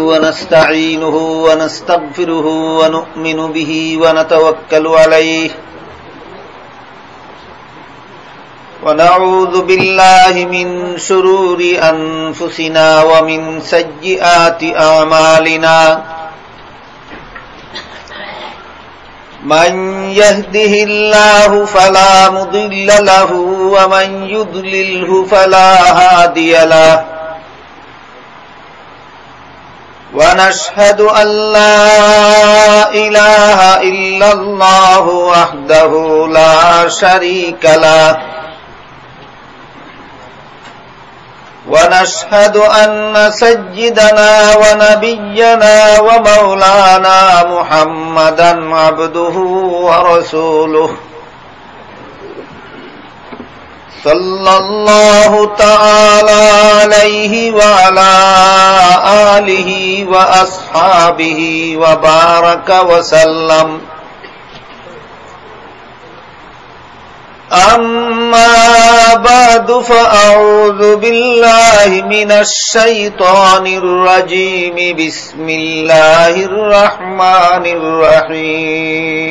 ونستعينه ونستغفره ونؤمن به ونتوكل عليه ونعوذ بالله من شرور أنفسنا ومن سيئات أعمالنا من يهده الله فلا مضل له ومن يضلله فلا هادي له ونشهد أن لا إله إلا الله وحده لا شريك له. ونشهد أن سيدنا ونبينا ومولانا محمدا عبده ورسوله. صلى الله تعالى عليه وعلى آله وأصحابه وبارك وسلم. أما بعد فأعوذ بالله من الشيطان الرجيم بسم الله الرحمن الرحيم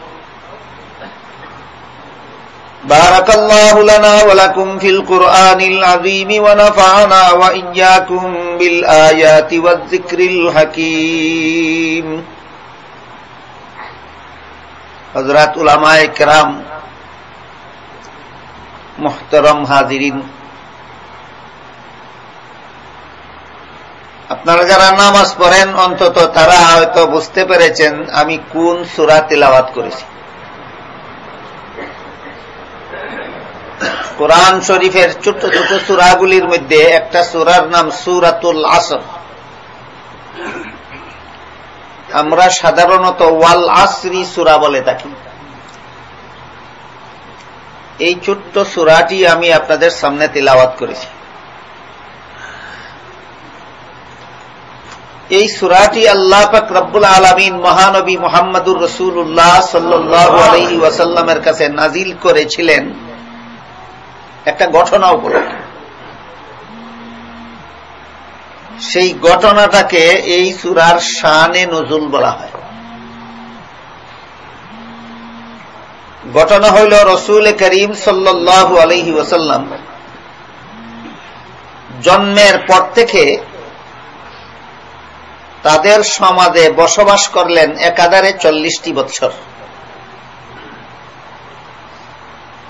بارك الله لنا ولكم في القرآن العظيم ونفعنا وإياكم بالآيات والذكر الحكيم حضرات علماء کرام মোহতরম হাজিরিন আপনারা যারা নামাজ পড়েন অন্তত তারা হয়তো বুঝতে পেরেছেন আমি কোন সুরা তেলাওয়াত করেছি কোরআন শরীফের ছোট ছোট সুরাগুলির মধ্যে একটা সুরার নাম সুরাতুল আসর। আমরা সাধারণত ওয়াল আসরি সুরা বলে থাকি। এই ছোট্ট সুরাটি আমি আপনাদের সামনে তিলাওয়াত করেছি। এই সুরাটি আল্লাহ পাক রব্বুল আলমিন মহানবী মোহাম্মদুর রসুল্লাহ সাল্লি ওয়াসাল্লামের কাছে নাজিল করেছিলেন। একটা ঘটনা উপলক্ষে। সেই ঘটনাটাকে এই সুরার শানে নজুল বলা হয়। ঘটনা হইল রসুল করিম সাল্লু আলহি ওসাল্লাম জন্মের পর থেকে তাদের সমাজে বসবাস করলেন একাধারে চল্লিশটি বৎসর।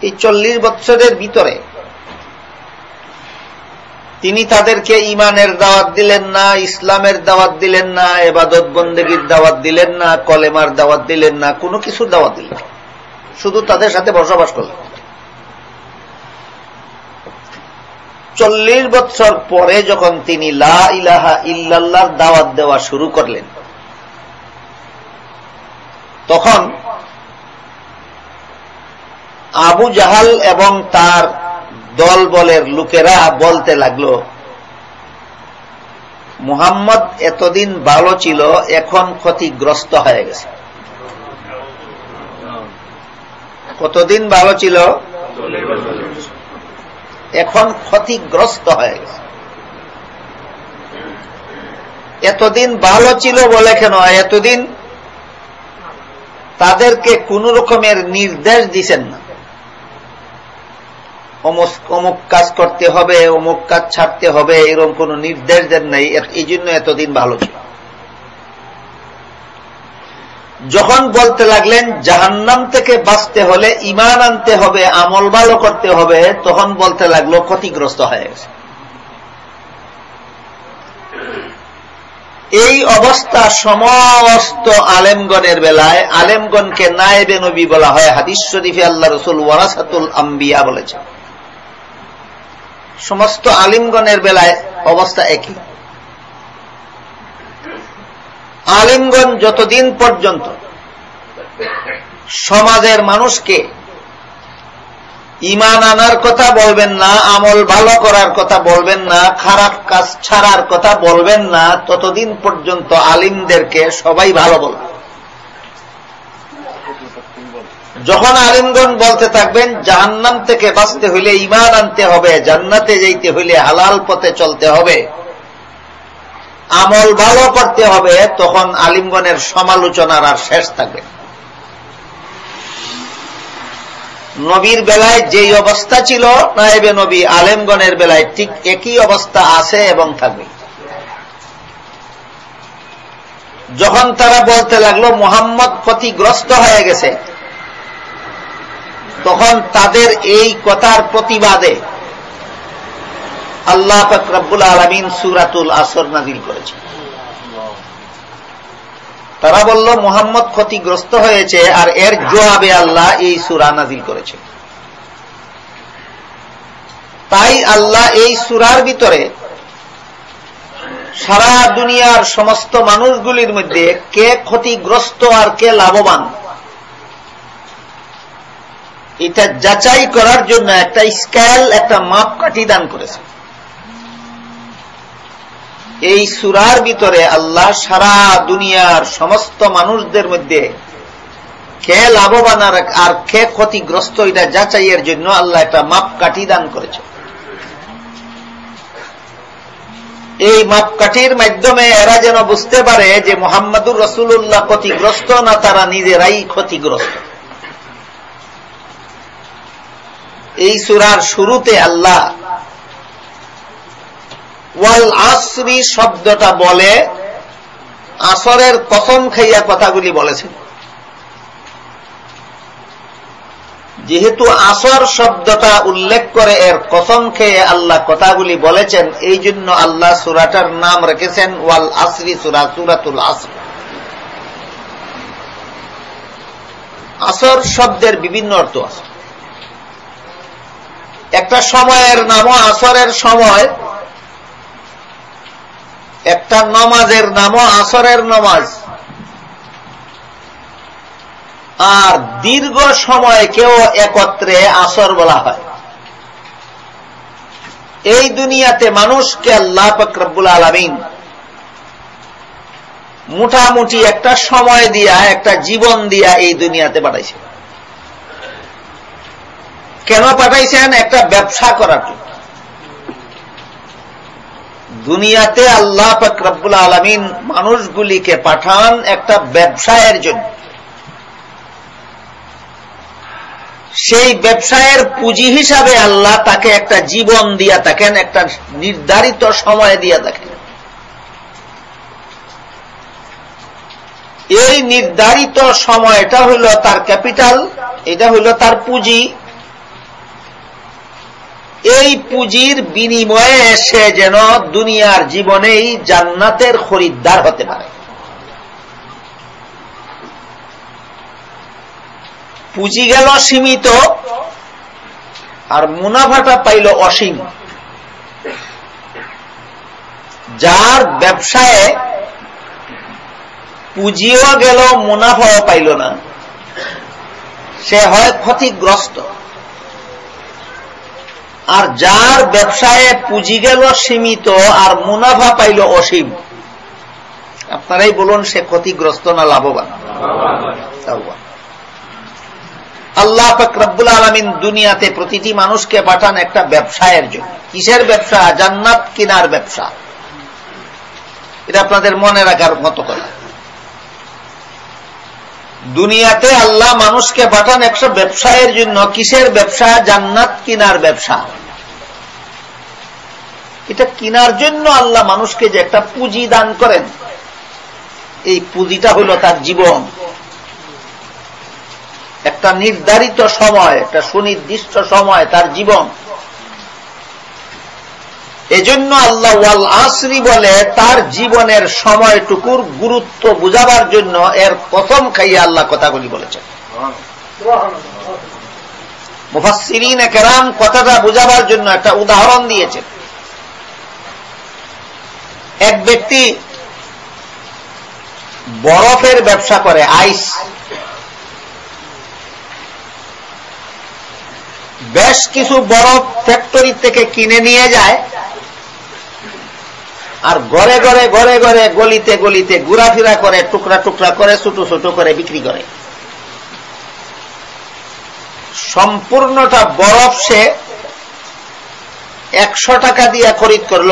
এই চল্লিশ বৎসরের ভিতরে তিনি তাদেরকে ইমানের দাওয়াত দিলেন না, ইসলামের দাওয়াত দিলেন না, এবাদত বন্দেগীর দাওয়াত দিলেন না, কলেমার দাওয়াত দিলেন না, কোনো কিছুর দাওয়াত দিলেন শুধু তাদের সাথে বসবাস করলেন। চল্লিশ বছর পরে যখন তিনি লা ইলাহা ইল্লাল্লাহর দাওয়াত দেওয়া শুরু করলেন, তখন আবু জাহাল এবং তার দল বলের লোকেরা বলতে লাগল, মুহাম্মদ এতদিন ভালো ছিল, এখন ক্ষতিগ্রস্ত হয়ে গেছে। কতদিন ভালো ছিল? এখন ক্ষতিগ্রস্ত হয়ে গেছে। এতদিন ভালো ছিল বলে কেন? এতদিন তাদেরকে কোন রকমের নির্দেশ দিছেন না। অমুক কাজ করতে হবে, অমুক কাজ ছাড়তে হবে, এরকম কোন নির্দেশ দেন নাই। এই জন্য এতদিন ভালো ছিল। যখন বলতে লাগলেন, জাহান্নাম থেকে বাঁচতে হলে ইমান আনতে হবে, আমল ভালো করতে হবে, তখন বলতে লাগল, ক্ষতিগ্রস্ত হয়ে গেছে। এই অবস্থা সমস্ত আলেমগণের বেলায়, আলেমগণকে নায়েবে নবী বলা হয়, হাদিস শরীফে আল্লাহ রসুল ওয়ারাসাতুল আম্বিয়া বলেছে সমস্ত আলিমগণের বেলায় অবস্থা একই। আলিমগণ যতদিন পর্যন্ত সমাজের মানুষকে ইমান আনার কথা বলবেন না, আমল ভালো করার কথা বলবেন না, খারাপ কাজ ছাড়ার কথা বলবেন না, ততদিন পর্যন্ত আলিমদেরকে সবাই ভালো বলবে। যখন আলিমগণ বলতে থাকবেন, জাহান্নাম থেকে বাঁচতে হইলে ইমান আনতে হবে, জান্নাতে যাইতে হইলে হালাল পথে চলতে হবে। আমল ভালো করতে হবে, তখন আলিমগণের সমালোচনার আর শেষ থাকবে নবীর বেলায় যেই অবস্থা ছিল, নায়েবে নবী আলেমগণের বেলায় ঠিক একই অবস্থা আছে এবং থাকবে। যখন তারা বলতে লাগল, মোহাম্মদ ক্ষতিগ্রস্ত হয়ে গেছে তখন তাদের এই কথার প্রতিবাদে আল্লাহ ফকরাবুল আলমিন সুরাতুল আসর নাজিল করেছে তারা বলল, মোহাম্মদ ক্ষতিগ্রস্ত হয়েছে আর এর জবাবে আল্লাহ এই সুরা নাজিল করেছে তাই আল্লাহ এই সুরার ভিতরে সারা দুনিয়ার সমস্ত মানুষগুলির মধ্যে কে ক্ষতিগ্রস্ত আর কে লাভবান এটা যাচাই করার জন্য একটা স্কেল, একটা মাপকাঠি দান করেছে। এই সুরার ভিতরে আল্লাহ সারা দুনিয়ার সমস্ত মানুষদের মধ্যে কে লাভবান আর কে ক্ষতিগ্রস্ত, এটা যাচাইয়ের জন্য আল্লাহ একটা মাপকাঠি দান করেছে। এই মাপকাঠির মাধ্যমে এরা যেন বুঝতে পারে যে মোহাম্মদুর রসুল্লাহ ক্ষতিগ্রস্ত না তারা নিজেরাই ক্ষতিগ্রস্ত। এই সুরার শুরুতে আল্লাহ ওয়াল আসরি শব্দটা বলে, আসরের কসম খাইয়া কথাগুলি বলেছেন। যেহেতু আসর শব্দটা উল্লেখ করে এর কসম খেয়ে আল্লাহ কথাগুলি বলেছেন, এই জন্য আল্লাহ সুরাটার নাম রেখেছেন ওয়াল আসরি সুরা, সুরাতুল আসর। আসর শব্দের বিভিন্ন অর্থ আছে। একটা সময়ের নামও আসরের সময়, একটা নমাজের নামও আসরের নমাজ। আর দীর্ঘ সময় কেউ একত্রে আসর বলা হয়। এই দুনিয়াতে মানুষকে আল্লাহ ফকরবুল আলমিন মোটামুটি একটা সময় দিয়া, একটা জীবন দিয়া এই দুনিয়াতে পাঠাইছে কেন পাঠাইছেন? একটা ব্যবসা করার জন্য। দুনিয়াতে আল্লাহ ফকরবুল আলমিন মানুষগুলিকে পাঠান একটা ব্যবসায়ের জন্য। সেই ব্যবসায়ের পুঁজি হিসাবে আল্লাহ তাকে একটা জীবন দিয়া থাকেন, একটা নির্ধারিত সময় দিয়া থাকেন। এই নির্ধারিত সময়টা হইল তার ক্যাপিটাল, এটা হইল তার পুঁজি। এই পুঁজির বিনিময়ে সে যেন দুনিয়ার জীবনেই জান্নাতের খরিদ্দার হতে পারে। পুঁজি গেল সীমিত, আর মুনাফাটা পাইল অসীম। যার ব্যবসায় পুঁজিও গেল, মুনাফাও পাইল না। সে হয় ক্ষতিগ্রস্ত। আর যার ব্যবসায় পুঁজি গেল সীমিত আর মুনাফা পাইল অসীম। আপনারাই বলুন সে ক্ষতিগ্রস্ত না লাভবান? আল্লাহ ফকরবুল আলমিন দুনিয়াতে প্রতিটি মানুষকে পাঠান একটা ব্যবসায়ের জন্য। কিসের ব্যবসা? জান্নাত কিনার ব্যবসা। এটা আপনাদের মনে রাখার মতো কথা দুনিয়াতে আল্লাহ মানুষকে পাঠান একটা ব্যবসায়ের জন্য। কিসের ব্যবসা? জান্নাত কিনার ব্যবসা। এটা কিনার জন্য আল্লাহ মানুষকে যে একটা পুঁজি দান করেন। এই পুঁজিটা হল তার জীবন। একটা নির্ধারিত সময়, একটা সুনির্দিষ্ট সময় তার জীবন। এজন্য আল্লাহ ওয়াল আসরি বলে, তার জীবনের সময়টুকুর গুরুত্ব বুঝাবার জন্য এর প্রথম খাইয়ে আল্লাহ কথাগুলি বলেছেন। মুফাসিরিন কেরাম কথাটা বুঝাবার জন্য একটা উদাহরণ দিয়েছেন। এক ব্যক্তি বরফের ব্যবসা করে, আইস। বেশ কিছু বরফ ফ্যাক্টরি থেকে কিনে নিয়ে যায়। আর ঘরে ঘরে ঘরে ঘরে গলিতে গলিতে ঘুরাফিরা করে, টুকরা টুকরা করে, ছোট ছোট করে বিক্রি করে। সম্পূর্ণটা বরফ সে একশো টাকা দিয়ে খরিদ করল।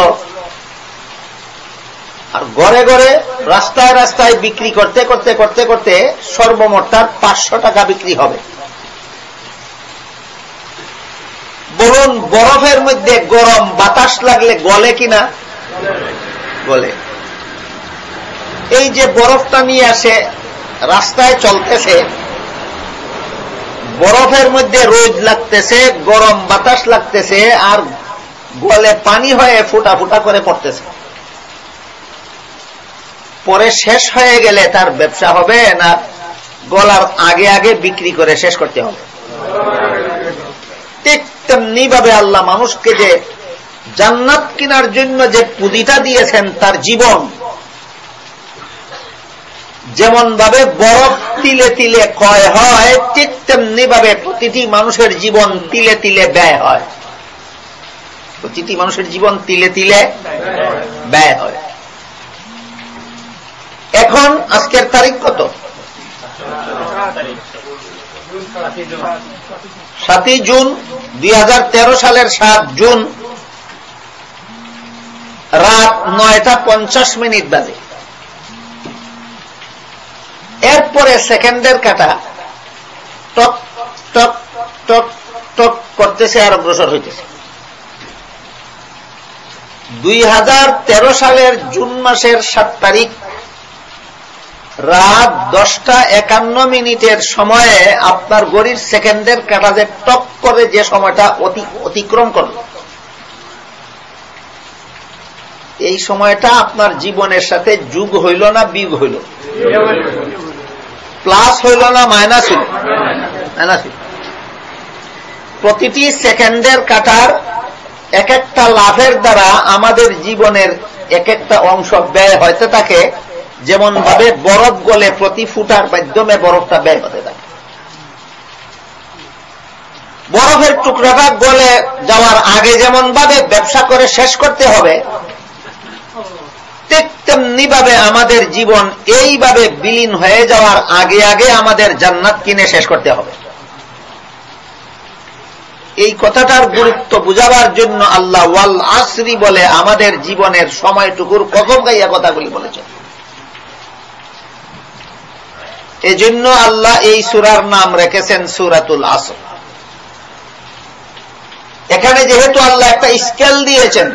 আর গড়ে গড়ে রাস্তায় রাস্তায় বিক্রি করতে করতে করতে করতে সর্বমোট তার পাঁচশো টাকা বিক্রি হবে। বলুন বরফের মধ্যে গরম বাতাস লাগলে গলে কিনা? গলে। এই যে বরফটা নিয়ে আসে, রাস্তায় চলতেছে, বরফের মধ্যে রোদ লাগতেছে, গরম বাতাস লাগতেছে, আর গলে পানি হয়ে ফুটা ফুটা করে পড়তেছে। পরে শেষ হয়ে গেলে তার ব্যবসা হবে না, গলার আগে আগে বিক্রি করে শেষ করতে হবে। ঠিক তেমনি ভাবে আল্লাহ মানুষকে যে জান্নাত কেনার জন্য যে পুঁজিটা দিয়েছেন তার জীবন যেমন ভাবে বরফ তিলে তিলে ক্ষয় হয়, ঠিক তেমনি ভাবে প্রতিটি মানুষের জীবন তিলে তিলে ব্যয় হয়। প্রতিটি মানুষের জীবন তিলে তিলে ব্যয় হয়। এখন আজকের তারিখ কত? সাতই জুন দুই হাজার তেরো সালের সাত জুন রাত নয়টা পঞ্চাশ মিনিট বাজে। এরপরে সেকেন্ডের কাটা টক টক টক টক করতেছে আর অগ্রসর হইতেছে। দুই হাজার তেরো সালের জুন মাসের সাত তারিখ রাত দশটা একান্ন মিনিটের সময়ে আপনার গড়ির সেকেন্ডের কাটা যে টক করে যে সময়টা অতিক্রম করল এই সময়টা আপনার জীবনের সাথে যুগ হইল না বিগ হইল? প্লাস হইল না মাইনাস হইল? মাইনাস হইল। প্রতিটি সেকেন্ডের কাটার এক একটা লাভের দ্বারা আমাদের জীবনের এক একটা অংশ ব্যয় হইতে থাকে যেমন ভাবে বরফ গলে প্রতি ফুটার মাধ্যমে বরফটা ব্যয় হতে থাকে। বরফের টুকরাটা গলে যাওয়ার আগে যেমন ভাবে ব্যবসা করে শেষ করতে হবে, ঠিক তেমনি ভাবে আমাদের জীবন এইভাবে বিলীন হয়ে যাওয়ার আগে আগে আমাদের জান্নাত কিনে শেষ করতে হবে। এই কথাটার গুরুত্ব বুঝাবার জন্য আল্লাহ ওয়াল আসরি বলে আমাদের জীবনের সময়টুকুর কখন গাইয়া কথাগুলি বলেছেন। এজন্য আল্লাহ এই সুরার নাম রেখেছেন সুরাতুল আসর। এখানে যেহেতু আল্লাহ একটা স্কেল দিয়েছেন,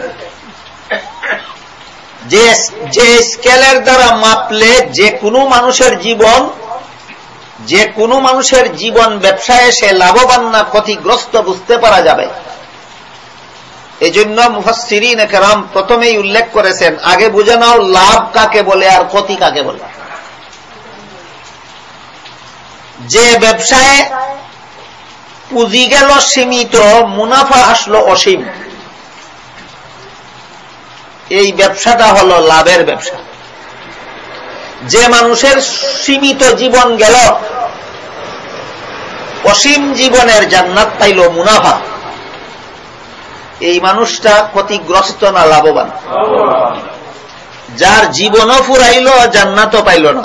যে স্কেলের দ্বারা মাপলে যে কোনো মানুষের জীবন, যে কোনো মানুষের জীবন ব্যবসায় সে লাভবান না ক্ষতিগ্রস্ত বুঝতে পারা যাবে। এজন্য একরাম প্রথমেই উল্লেখ করেছেন, আগে বুঝে নাও লাভ কাকে বলে আর ক্ষতি কাকে বলে। যে ব্যবসায় পুঁজি গেল সীমিত, মুনাফা আসলো অসীম। এই ব্যবসাটা হল লাভের ব্যবসা। যে মানুষের সীমিত জীবন গেল, অসীম জীবনের জান্নাত পাইল মুনাফা। এই মানুষটা ক্ষতিগ্রস্ত না লাভবান? যার জীবনও ফুরাইল, জান্নাতও পাইল না।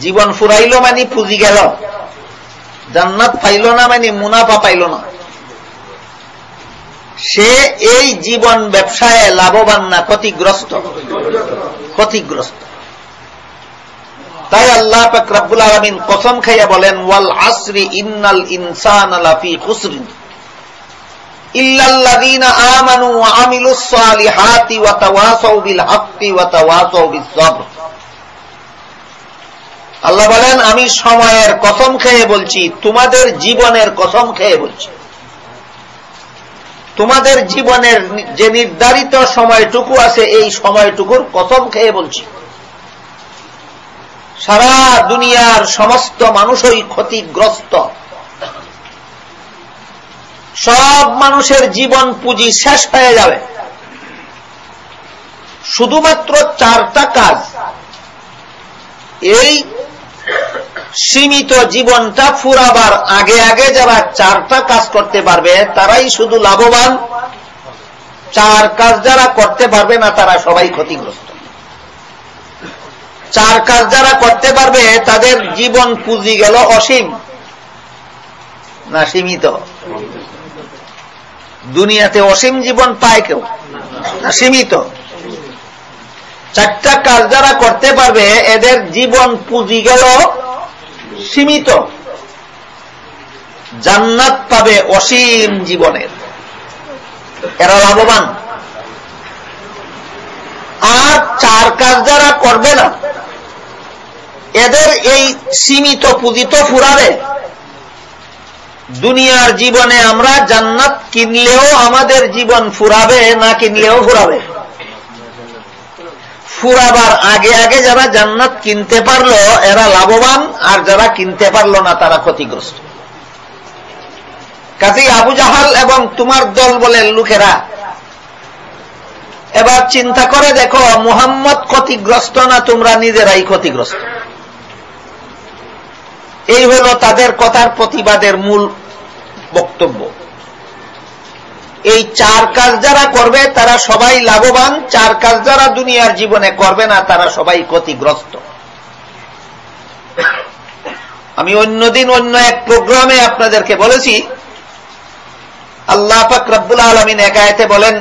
জীবন ফুরাইল মানে পুঁজি গেল। জান্নাত পাইল না মানে মুনাফা পাইল না। সে এই জীবন ব্যবসায় লাভবান না, ক্ষতিগ্রস্ত। ক্ষতিগ্রস্ত। তাই আল্লাহ পাকরাবুল আলমিন কসম খাইয়া বলেন, ওয়াল আসরি ইন্নাল ইনসান আলাফি খুসরিন। ইল্লাল্লাযীনা আমানু ওয়া আমিলুস সালিহাতি ওয়া আল্লাহ বলেন, আমি সময়ের কসম খেয়ে বলছি, তোমাদের জীবনের কসম খেয়ে বলছি। তোমাদের জীবনের যে নির্ধারিত সময়টুকু আছে, এই সময়টুকুর কসম খেয়ে বলছি। সারা দুনিয়ার সমস্ত মানুষই ক্ষতিগ্রস্ত। সব মানুষের জীবন পুঁজি শেষ হয়ে যাবে। শুধুমাত্র চারটা কাজ। এই সীমিত জীবনটা ফুরাবার আগে আগে যারা চারটা কাজ করতে পারবে, তারাই শুধু লাভবান। চার কাজ যারা করতে পারবে না, তারা সবাই ক্ষতিগ্রস্ত। চার কাজ যারা করতে পারবে, তাদের জীবন পুঁজি গেল অসীম। না, সীমিত। দুনিয়াতে অসীম জীবন পায় কেউ? না, সীমিত। চারটা কাজ যারা করতে পারবে, এদের জীবন পুঁজি গেল সীমিত। জান্নাত পাবে অসীম জীবনের। এরা লাভবান। আর চার কাজ যারা করবে না, এদের এই সীমিত পুঁজি তো ফুরাবে। দুনিয়ার জীবনে আমরা জান্নাত কিনলেও আমাদের জীবন ফুরাবে, না কিনলেও ফুরাবে। ফুরাবার আগে আগে যারা জান্নাত কিনতে পারল, এরা লাভবান, আর যারা কিনতে পারল না, তারা ক্ষতিগ্রস্ত। কাজেই আবু জাহাল এবং তোমার দল বলে, লোকেরা, এবার চিন্তা করে দেখো, মুহাম্মদ ক্ষতিগ্রস্ত না তোমরা নিজেরাই ক্ষতিগ্রস্ত? এই হল তাদের কথার প্রতিবাদের মূল বক্তব্য। এই চার কাজ যারা করবে, তারা সবাই লাভবান। চার কাজ যারা দুনিয়ার জীবনে করবে না, তারা সবাই ক্ষতিগ্রস্ত। আমি অন্যদিন অন্য এক প্রোগ্রামে আপনাদেরকে বলেছি, আল্লাহ পাক রব্বুল আলমিন একায়তে বলেন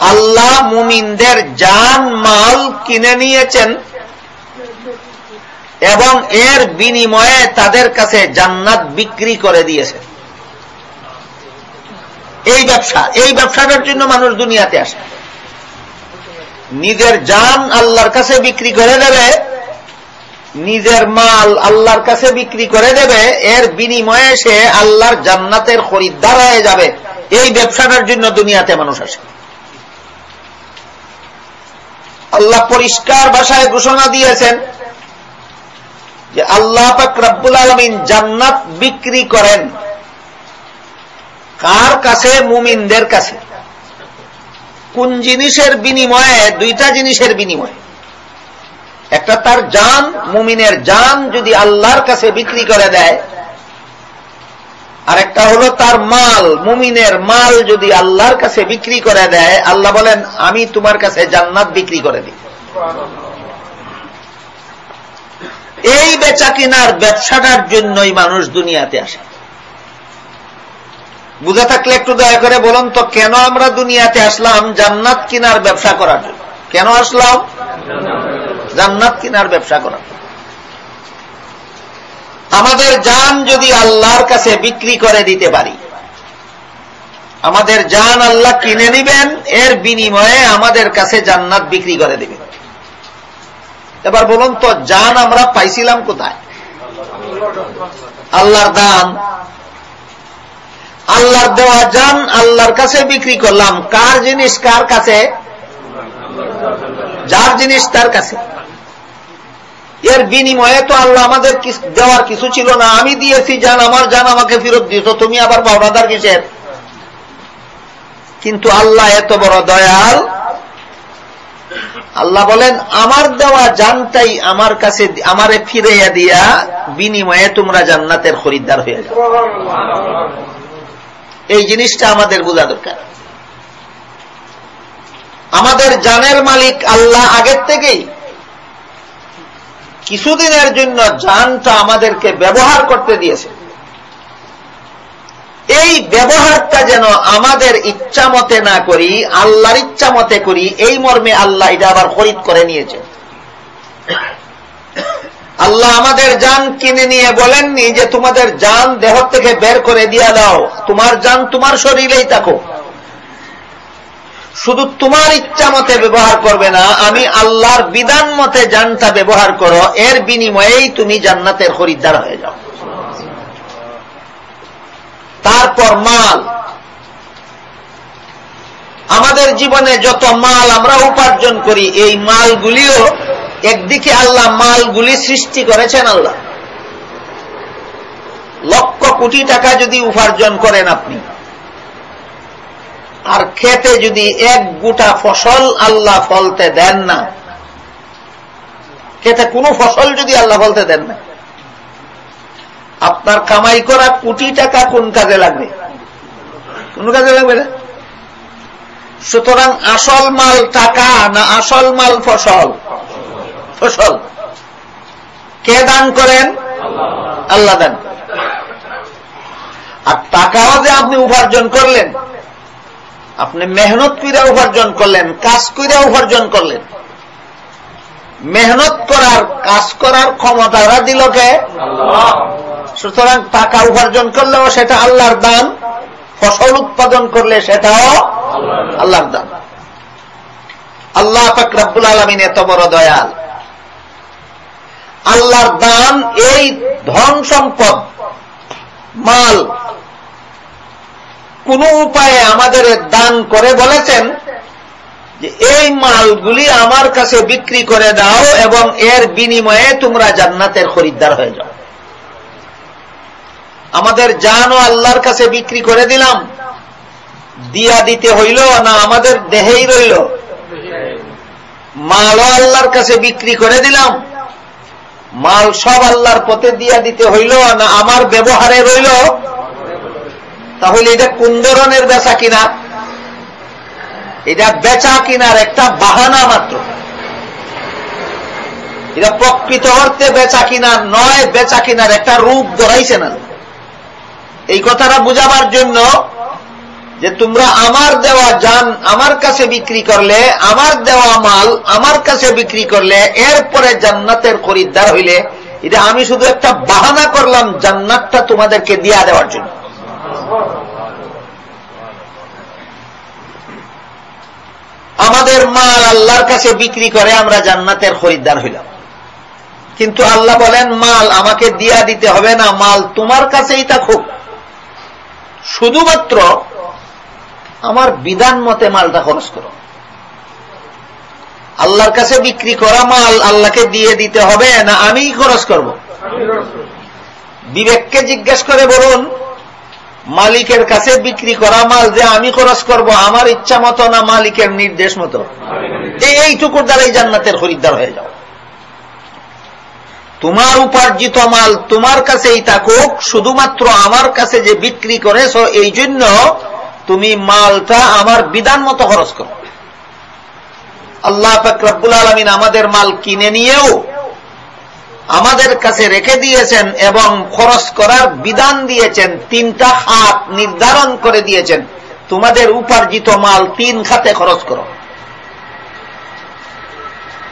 আল্লাহ মুমিনদের জান, মাল কিনে নিয়েছেন। এবং এর বিনিময়ে তাদের কাছে জান্নাত বিক্রি করে দিয়েছে। এই ব্যবসা, এই ব্যবসাটার জন্য মানুষ দুনিয়াতে আসে। নিজের জান আল্লাহর কাছে বিক্রি করে দেবে, নিজের মাল আল্লাহর কাছে বিক্রি করে দেবে, এর বিনিময়ে সে আল্লাহর জান্নাতের খরিদ্দার হয়ে যাবে। এই ব্যবসাটার জন্য দুনিয়াতে মানুষ আসে। আল্লাহ পরিষ্কার ভাষায় ঘোষণা দিয়েছেন যে আল্লাহ পাক রব্বুল আলমিন জান্নাত বিক্রি করেন। কার কাছে? মুমিনদের কাছে। কোন জিনিসের বিনিময়ে? দুইটা জিনিসের বিনিময়ে। একটা তার জান, মুমিনের জান যদি আল্লাহর কাছে বিক্রি করে দেয়। আর একটা হলো তার মাল, মুমিনের মাল যদি আল্লাহর কাছে বিক্রি করে দেয়, আল্লাহ বলেন, আমি তোমার কাছে জান্নাত বিক্রি করে দিই। এই বেচা কিনার ব্যবসাটার জন্যই মানুষ দুনিয়াতে আসে। বুঝে থাকলে একটু দয়া করে বলুন তো, কেন আমরা দুনিয়াতে আসলাম জান্নাত কিনার ব্যবসা করার জন্য? কেন আসলাম? জান্নাত কিনার ব্যবসা করার আমাদের যান যদি আল্লাহর কাছে বিক্রি করে দিতে পারি, আমাদের যান আল্লাহ কিনে নিবেন, এর বিনিময়ে আমাদের কাছে জান্নাত বিক্রি করে দিবেন। এবার বলুন তো যান আমরা পাইছিলাম কোথায়? আল্লাহর দান। আল্লাহর দেওয়া যান আল্লাহর কাছে বিক্রি করলাম। কার জিনিস কার কাছে? যার জিনিস তার কাছে। এর বিনিময়ে তো আল্লাহ আমাদের দেওয়ার কিছু ছিল না। আমি দিয়েছি যান আমার যান আমাকে ফেরত দিত তুমি আবার বাবাদার কিসের? কিন্তু আল্লাহ এত বড় দয়াল আল্লাহ বলেন, আমার দেওয়া জানটাই আমার কাছে আমারে ফিরাইয়া দিয়া বিনিময়ে তোমরা জান্নাতের খরিদ্দার হয়ে যাও। এই জিনিসটা আমাদের বোঝা দরকার। আমাদের জানের মালিক আল্লাহ আগের থেকেই। কিছুদিনের জন্য জানটা আমাদেরকে ব্যবহার করতে দিয়েছে। এই ব্যবহারটা যেন আমাদের ইচ্ছা মতে না করি, আল্লাহর ইচ্ছা মতে করি, এই মর্মে আল্লাহ এটা আবার খরিদ করে নিয়েছে। আল্লাহ আমাদের যান কিনে নিয়ে বলেননি যে তোমাদের যান দেহ থেকে বের করে দিয়া দাও। তোমার যান তোমার শরীরেই থাকো শুধু তোমার ইচ্ছা মতে ব্যবহার করবে না, আমি আল্লাহর বিধান মতে যানটা ব্যবহার করো, এর বিনিময়েই তুমি জান্নাতের খরিদ্দার হয়ে যাও। তারপর মাল। আমাদের জীবনে যত মাল আমরা উপার্জন করি, এই মালগুলিও একদিকে আল্লাহ মালগুলি সৃষ্টি করেছেন আল্লাহ। লক্ষ কোটি টাকা যদি উপার্জন করেন আপনি, আর খেতে যদি এক গোটা ফসল আল্লাহ ফলতে দেন না, খেতে কোনো ফসল যদি আল্লাহ ফলতে দেন না আপনার কামাই করা কোটি টাকা কোন কাজে লাগবে? কোন কাজে লাগবে না? সুতরাং আসল মাল টাকা না আসল মাল ফসল? ফসল। কে দান করেন? আল্লাহ দান আর টাকাও যে আপনি উপার্জন করলেন, আপনি মেহনত করে উপার্জন করলেন, কাজ করে উপার্জন করলেন, মেহনত করার, কাজ করার ক্ষমতারা দিল কে? সুতরাং টাকা উপার্জন করলেও সেটা আল্লাহর দান, ফসল উৎপাদন করলে সেটাও আল্লাহর দান। আল্লাহ ফাকরাবুল আলমিন এত বড় দয়াল। আল্লাহর দান এই ধন সম্পদ, মাল, কোন উপায়ে আমাদের দান করে বলেছেন যে এই মালগুলি আমার কাছে বিক্রি করে দাও এবং এর বিনিময়ে তোমরা জান্নাতের খরিদ্দার হয়ে যাও। আমাদের জানও আল্লাহর কাছে বিক্রি করে দিলাম। দিয়া দিতে হইল না আমাদের দেহেই রইল। মালও আল্লাহর কাছে বিক্রি করে দিলাম। মাল সব আল্লাহর পথে দিয়া দিতে হইল না আমার ব্যবহারে রইল। তাহলে এটা কোন ধরনের বেচা কিনা? এটা বেচা কিনার একটা বাহানা মাত্র। এটা প্রকৃত অর্থে বেচা কিনা নয়, বেচা কিনার একটা রূপ ধরাইছে না। এই কথাটা বুঝাবার জন্য যে তোমরা আমার দেওয়া যান আমার কাছে বিক্রি করলে, আমার দেওয়া মাল আমার কাছে বিক্রি করলে, এরপরে জান্নাতের খরিদ্দার হইলে, এটা আমি শুধু একটা বাহানা করলাম জান্নাতটা তোমাদেরকে দিয়া দেওয়ার জন্য। আমাদের মাল আল্লাহর কাছে বিক্রি করে আমরা জান্নাতের খরিদ্দার হইলাম। কিন্তু আল্লাহ বলেন, মাল আমাকে দিয়া দিতে হবে না, মাল তোমার কাছেই থাকুক। শুধুমাত্র আমার বিধান মতে মালটা খরচ করো। আল্লাহর কাছে বিক্রি করা মাল আল্লাহকে দিয়ে দিতে হবে, না আমি খরচ করব? বিবেককে জিজ্ঞেস করে বলুন, মালিকের কাছে বিক্রি করা মাল যে আমি খরচ করব, আমার ইচ্ছা মতো না মালিকের নির্দেশ মতো? এইটুকুর দ্বারাই জান্নাতের খরিদ্দার হয়ে যাও। তোমার উপার্জিত মাল তোমার কাছেই থাকুক, শুধুমাত্র আমার কাছে যে বিক্রি করেছ, এই জন্য তুমি মালটা আমার বিধান মতো খরচ করো। আল্লাহ ফাকরাবুল আলমিন আমাদের মাল কিনে নিয়েও আমাদের কাছে রেখে দিয়েছেন এবং খরচ করার বিধান দিয়েছেন, তিনটা হাত নির্ধারণ করে দিয়েছেন। তোমাদের উপার্জিত মাল তিন খাতে খরচ করো।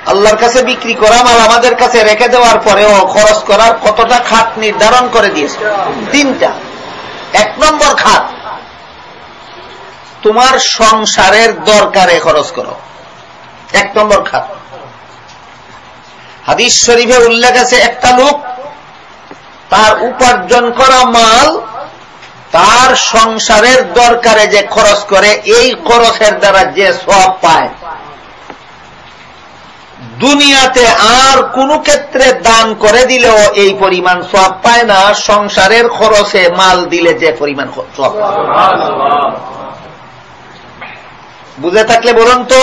আল্লাহর কাছে বিক্রি করা মাল আমাদের কাছে রেখে দেওয়ার পরেও খরচ করার কতটা খাত নির্ধারণ করে দিয়েছে? তিনটা। এক নম্বর খাত, তোমার সংসারের দরকারে খরচ করো। এক নম্বর খাত। হাদিস শরীফে উল্লেখ আছে, একটা লোক তার উপার্জন করা মাল তার সংসারের দরকারে যে খরচ করে, এই খরচের দ্বারা যে সব পায়। দুনিয়াতে আর কোন ক্ষেত্রে দান করে দিলেও এই পরিমাণ সব পায় না, সংসারের খরচে মাল দিলে যে পরিমাণ সব বুঝে থাকলে বলুন তো,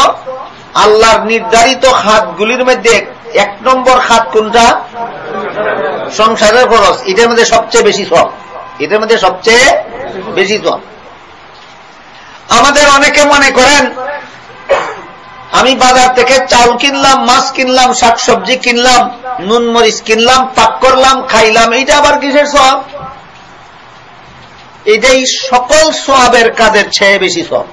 আল্লাহর নির্ধারিত খাতগুলির মধ্যে এক নম্বর খাত কোনটা? সংসারের খরচ। এটার মধ্যে সবচেয়ে বেশি সব এটার মধ্যে সবচেয়ে বেশি সব আমাদের অনেকে মনে করেন আমি বাজার থেকে চাউল কিনলাম, মাছ কিনলাম, শাকসবজি কিনলাম নুন মরিচ কিনলাম, পাক করলাম, খাইলাম। এইটা আবার কিসের সব এটাই সকল সবের কাজের চেয়ে বেশি সব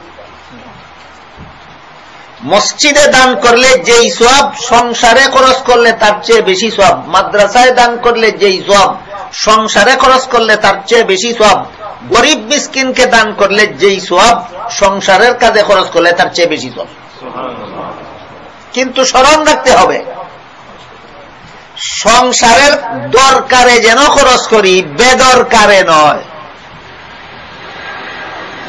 মসজিদে দান করলে যেই সব সংসারে খরচ করলে তার চেয়ে বেশি সব মাদ্রাসায় দান করলে যেই সব সংসারে খরচ করলে তার চেয়ে বেশি সব গরিব মিসকিনকে দান করলে যেই সব সংসারের কাজে খরচ করলে তার চেয়ে বেশি সব কিন্তু স্মরণ রাখতে হবে। সংসারের দরকারে যেন খরচ করি, বেদরকারে নয়।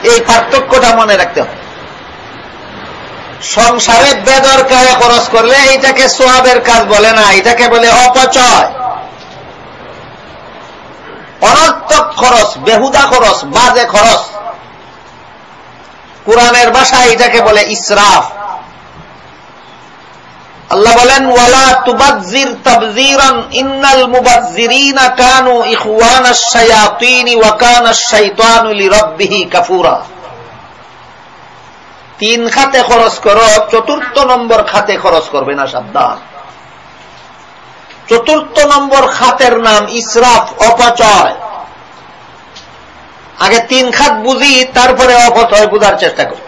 এই পার্থক্যটা মনে রাখতে হবে। সংসারে বেদরকারে খরচ করলে এইটাকে সোয়াবের কাজ বলে না, এটাকে বলে অপচয়। অনর্থক খরচ, বেহুদা খরচ, বাজে খরচ। কোরআনের ভাষায় এটাকে বলে ইসরাফ। আল্লাহ বলেন, ওয়ালা ইন্নাল কানু তিন খাতে খরচ করো, চতুর্থ নম্বর খাতে খরচ করবে না, সাবধান। চতুর্থ নম্বর খাতের নাম ইসরাফ, অপচয়। আগে তিন খাত বুঝি, তারপরে অপচয় বুঝার চেষ্টা করি।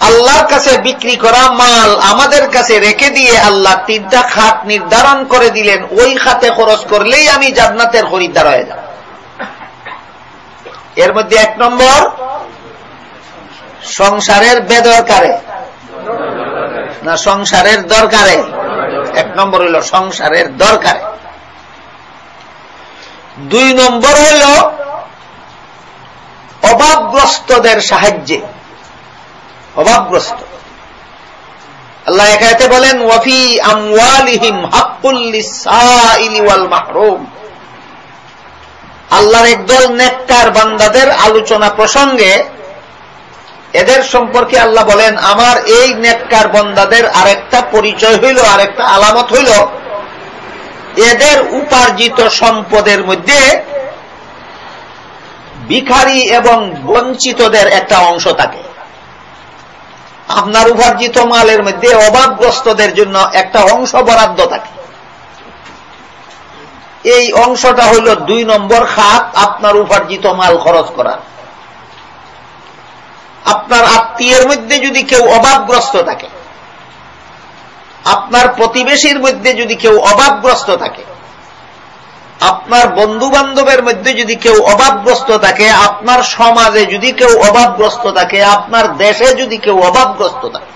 আল্লাহর কাছে বিক্রি করা মাল আমাদের কাছে রেখে দিয়ে আল্লাহ তিনটা খাত নির্ধারণ করে দিলেন, ওই খাতে খরচ করলেই আমি জান্নাতের খরিদ্দার হয়ে যাব। এর মধ্যে এক নম্বর, সংসারের বেদরকারে। না, সংসারের দরকারে। এক নম্বর হইল সংসারের দরকারে। দুই নম্বর হইল অভাবগ্রস্তদের সাহায্যে। অভাবগ্রস্ত। আল্লাহ একাতে বলেন, ওয়াফি আমওয়ালিহিম হাক্কুল মাহরুম। আল্লাহর একদল নেককার বান্দাদের আলোচনা প্রসঙ্গে এদের সম্পর্কে আল্লাহ বলেন, আমার এই নেককার বন্দাদের আরেকটা পরিচয় হইল, আরেকটা আলামত হইল এদের উপার্জিত সম্পদের মধ্যে ভিখারি এবং বঞ্চিতদের একটা অংশ থাকে। আপনার উপার্জিত মালের মধ্যে অভাবগ্রস্তদের জন্য একটা অংশ বরাদ্দ থাকে। এই অংশটা হইল দুই নম্বর খাত আপনার উপার্জিত মাল খরচ করা। আপনার আত্মীয়ের মধ্যে যদি কেউ অভাবগ্রস্ত থাকে আপনার প্রতিবেশীর মধ্যে যদি কেউ অভাবগ্রস্ত থাকে, আপনার বন্ধু বান্ধবের মধ্যে যদি কেউ অভাবগ্রস্ত থাকে, আপনার সমাজে যদি কেউ অভাবগ্রস্ত থাকে, আপনার দেশে যদি কেউ অভাবগ্রস্ত থাকে,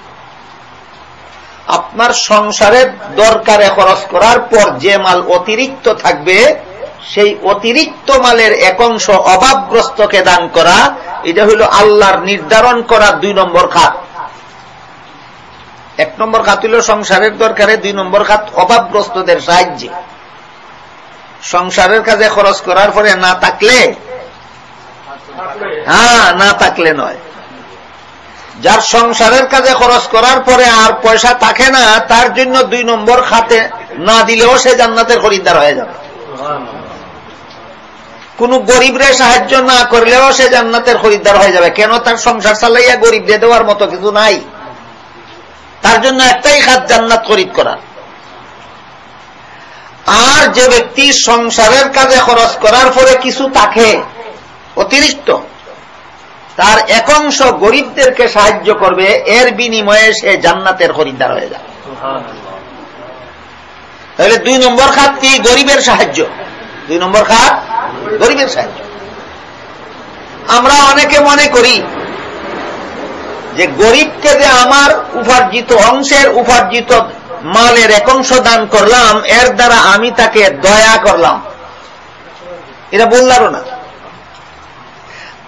আপনার সংসারের দরকারে খরচ করার পর যে মাল অতিরিক্ত থাকবে, সেই অতিরিক্ত মালের এক অংশ অভাবগ্রস্তকে দান করা, এটা হইল আল্লাহর নির্ধারণ করা দুই নম্বর খাত। এক নম্বর খাত হইল সংসারের দরকারে, দুই নম্বর খাত অভাবগ্রস্তদের সাহায্যে। সংসারের কাজে খরচ করার পরে না থাকলে হ্যাঁ না থাকলে নয়। যার সংসারের কাজে খরচ করার পরে আর পয়সা থাকে না, তার জন্য দুই নম্বর খাতে না দিলেও সে জান্নাতের খরিদ্দার হয়ে যাবে। কোন গরিবরে সাহায্য না করলেও সে জান্নাতের খরিদ্দার হয়ে যাবে। কেন তার সংসার চালাইয়া গরিব দিয়ে দেওয়ার মতো কিছু নাই? তার জন্য একটাই খাত জান্নাত খরিদ করা। আর যে ব্যক্তি সংসারের কাজে খরচ করার পরে কিছু তাকে, অতিরিক্ত, তার এক অংশ গরিবদেরকে সাহায্য করবে, এর বিনিময়ে সে জান্নাতের খরিদ্দার হয়ে যাবে। তাহলে দুই নম্বর খাত কি? গরিবের সাহায্য। দুই নম্বর খাত, গরিবের সাহায্য। আমরা অনেকে মনে করি যে গরিবকে যে আমার উপার্জিত অংশের উপার্জিত মালের এক অংশ দান করলাম, এর দ্বারা আমি তাকে দয়া করলাম। এটা বললারও না।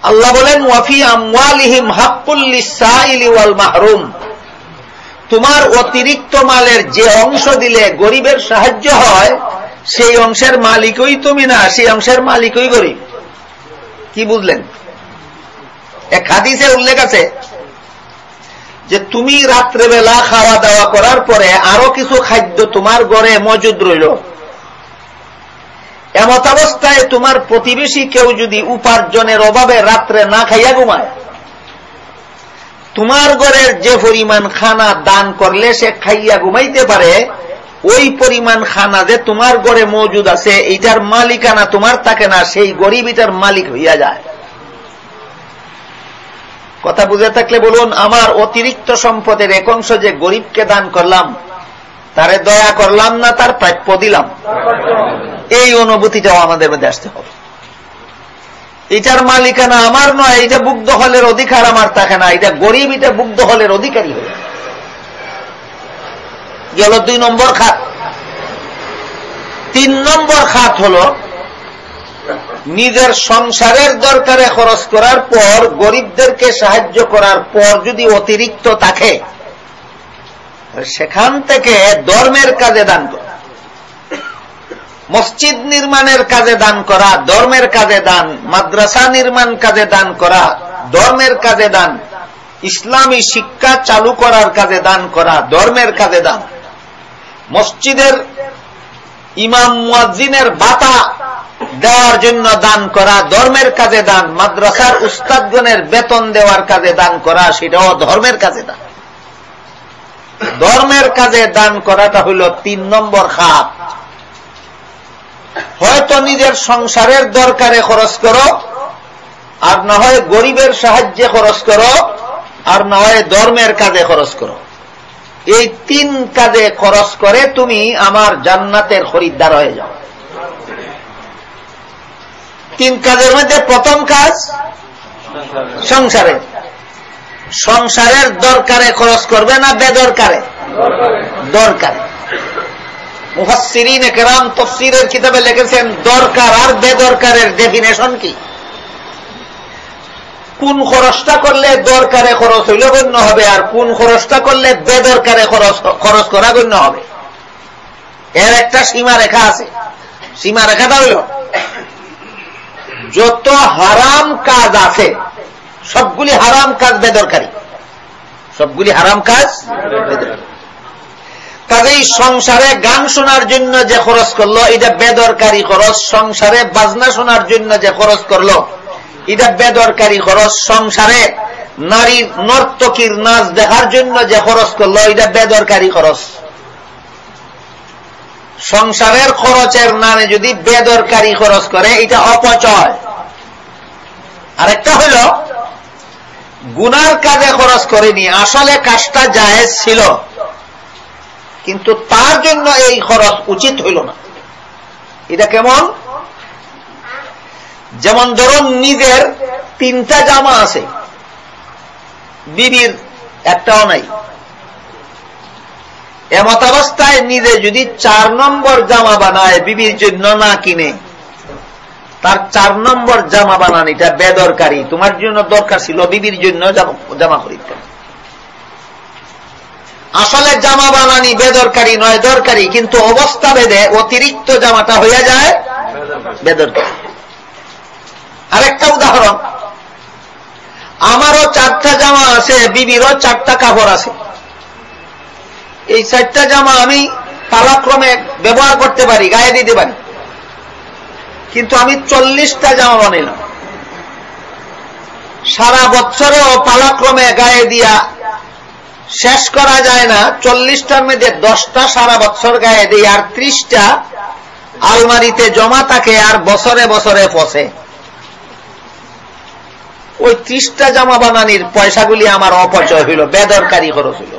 আল্লাহ বলেন, ওয়াফি আমওয়ালিহিম হাক্কুল মাহরুম। তোমার অতিরিক্ত মালের যে অংশ দিলে গরিবের সাহায্য হয়, সেই অংশের মালিকই তুমি না, সেই অংশের মালিকই গরিব। কি বুঝলেন? এক হাদিসে উল্লেখ আছে যে তুমি রাত্রেবেলা খাওয়া দাওয়া করার পরে আরও কিছু খাদ্য তোমার ঘরে মজুদ রইল। এমত অবস্থায় তোমার প্রতিবেশী কেউ যদি উপার্জনের অভাবে রাত্রে না খাইয়া ঘুমায়, তোমার ঘরের যে পরিমাণ খানা দান করলে সে খাইয়া ঘুমাইতে পারে, ওই পরিমাণ খানা যে তোমার ঘরে মজুদ আছে, এইটার মালিকানা তোমার থাকে না, সেই গরিব এটার মালিক হইয়া যায়। কথা বুঝে থাকলে বলুন, আমার অতিরিক্ত সম্পদের এক অংশ যে গরিবকে দান করলাম, তারে দয়া করলাম না, তার প্রাপ্য দিলাম। এই অনুভূতিটাও আমাদের মধ্যে আসতে হবে। এটার মালিকানা আমার নয়, এটা বুগ্ধ দখলের অধিকার আমার থাকে না, এটা গরিব, এটা বুগ্ধ দখলের অধিকারী হয়ে গেল দুই নম্বর খাত। তিন নম্বর খাত হল নিজের সংসারের দরকারে খরচ করার পর, গরিবদেরকে সাহায্য করার পর যদি অতিরিক্ত থাকে সেখান থেকে ধর্মের কাজে দান করা। মসজিদ নির্মাণের কাজে দান করা, ধর্মের কাজে দান, মাদ্রাসা নির্মাণ কাজে দান করা, ধর্মের কাজে দান, ইসলামী শিক্ষা চালু করার কাজে দান করা, ধর্মের কাজে দান। মসজিদের ইমাম মুয়াজ্জিনের বাতা দেওয়ার জন্য দান করা, ধর্মের কাজে দান, মাদ্রাসার উস্তাদগণের বেতন দেওয়ার কাজে দান করা, সেটাও ধর্মের কাজে দান। ধর্মের কাজে দান করাটা হইল তিন নম্বর খাত। হয়তো নিজের সংসারের দরকারে খরচ করো, আর না হয় গরিবের সাহায্যে খরচ করো, আর না হয় ধর্মের কাজে খরচ করো। এই তিন কাজে খরচ করে তুমি আমার জান্নাতের খরিদ্দার হয়ে যাও। তিন কাজের মধ্যে প্রথম কাজ সংসারে। সংসারের দরকারে খরচ করবে না বেদরকারে? দরকারে। মুহাসিরিন একরাম তফসিরের কিতাবে লিখেছেন, দরকার আর বেদরকারের ডেফিনেশন কি? কোন খরচটা করলে দরকারে খরচ হইলে গণ্য হবে, আর কোন খরচটা করলে বেদরকারে খরচ খরচ করা গণ্য হবে? এর একটা সীমা রেখা আছে। সীমা রেখাটা হইল যত হারাম কাজ আছে, সবগুলি হারাম কাজ বেদরকারী। সবগুলি হারাম কাজ কাজেই সংসারে গান শোনার জন্য যে খরচ করল, এটা বেদরকারী খরচ। সংসারে বাজনা শোনার জন্য যে খরচ করল, এটা বেদরকারী খরচ। সংসারে নারীর নর্তকীর নাচ দেখার জন্য যে খরচ করল, এটা বেদরকারী খরচ। সংসারের খরচের নামে যদি বেদরকারী খরচ করে, এটা অপচয়। আরেকটা হইল গুনার কাজে খরচ করেনি, আসলে কাজটা জায়েজ ছিল। কিন্তু তার জন্য এই খরচ উচিত হইল না। এটা কেমন? যেমন ধরুন নিজের তিনটা জামা আছে, বিবির একটাও নাই। এমত অবস্থায় নিজে যদি চার নম্বর জামা বানায়, বিবির জন্য না কিনে। তার চার নম্বর জামা বানান, এটা বেদরকারী। তোমার জন্য দরকার ছিল বিবির জন্য জামা খরিদতে আসলে জামা বানানি বেদরকারী নয়, দরকারি। কিন্তু অবস্থা বেদে অতিরিক্ত জামাটা হইয়া যায় বেদরকারী। আরেকটা উদাহরণ। আমারও চারটা জামা আছে, বিবিরও চারটা কাপড় আছে। এই চারটা জামা আমি পালাক্রমে ব্যবহার করতে পারি, গায়ে দিতে পারি। কিন্তু আমি চল্লিশটা জামা বানাইলাম। সারা বছরেও পালাক্রমে গায়ে দিয়া শেষ করা যায় না, চল্লিশটার মধ্যে দশটা সারা বছর গায়ে দিই আর ত্রিশটা আলমারিতে জমা থাকে আর বছরে বছরে ফসে ওই ত্রিশটা জামা বানানির পয়সাগুলি আমার অপচয় হইল, বেদরকারি খরচ হইল।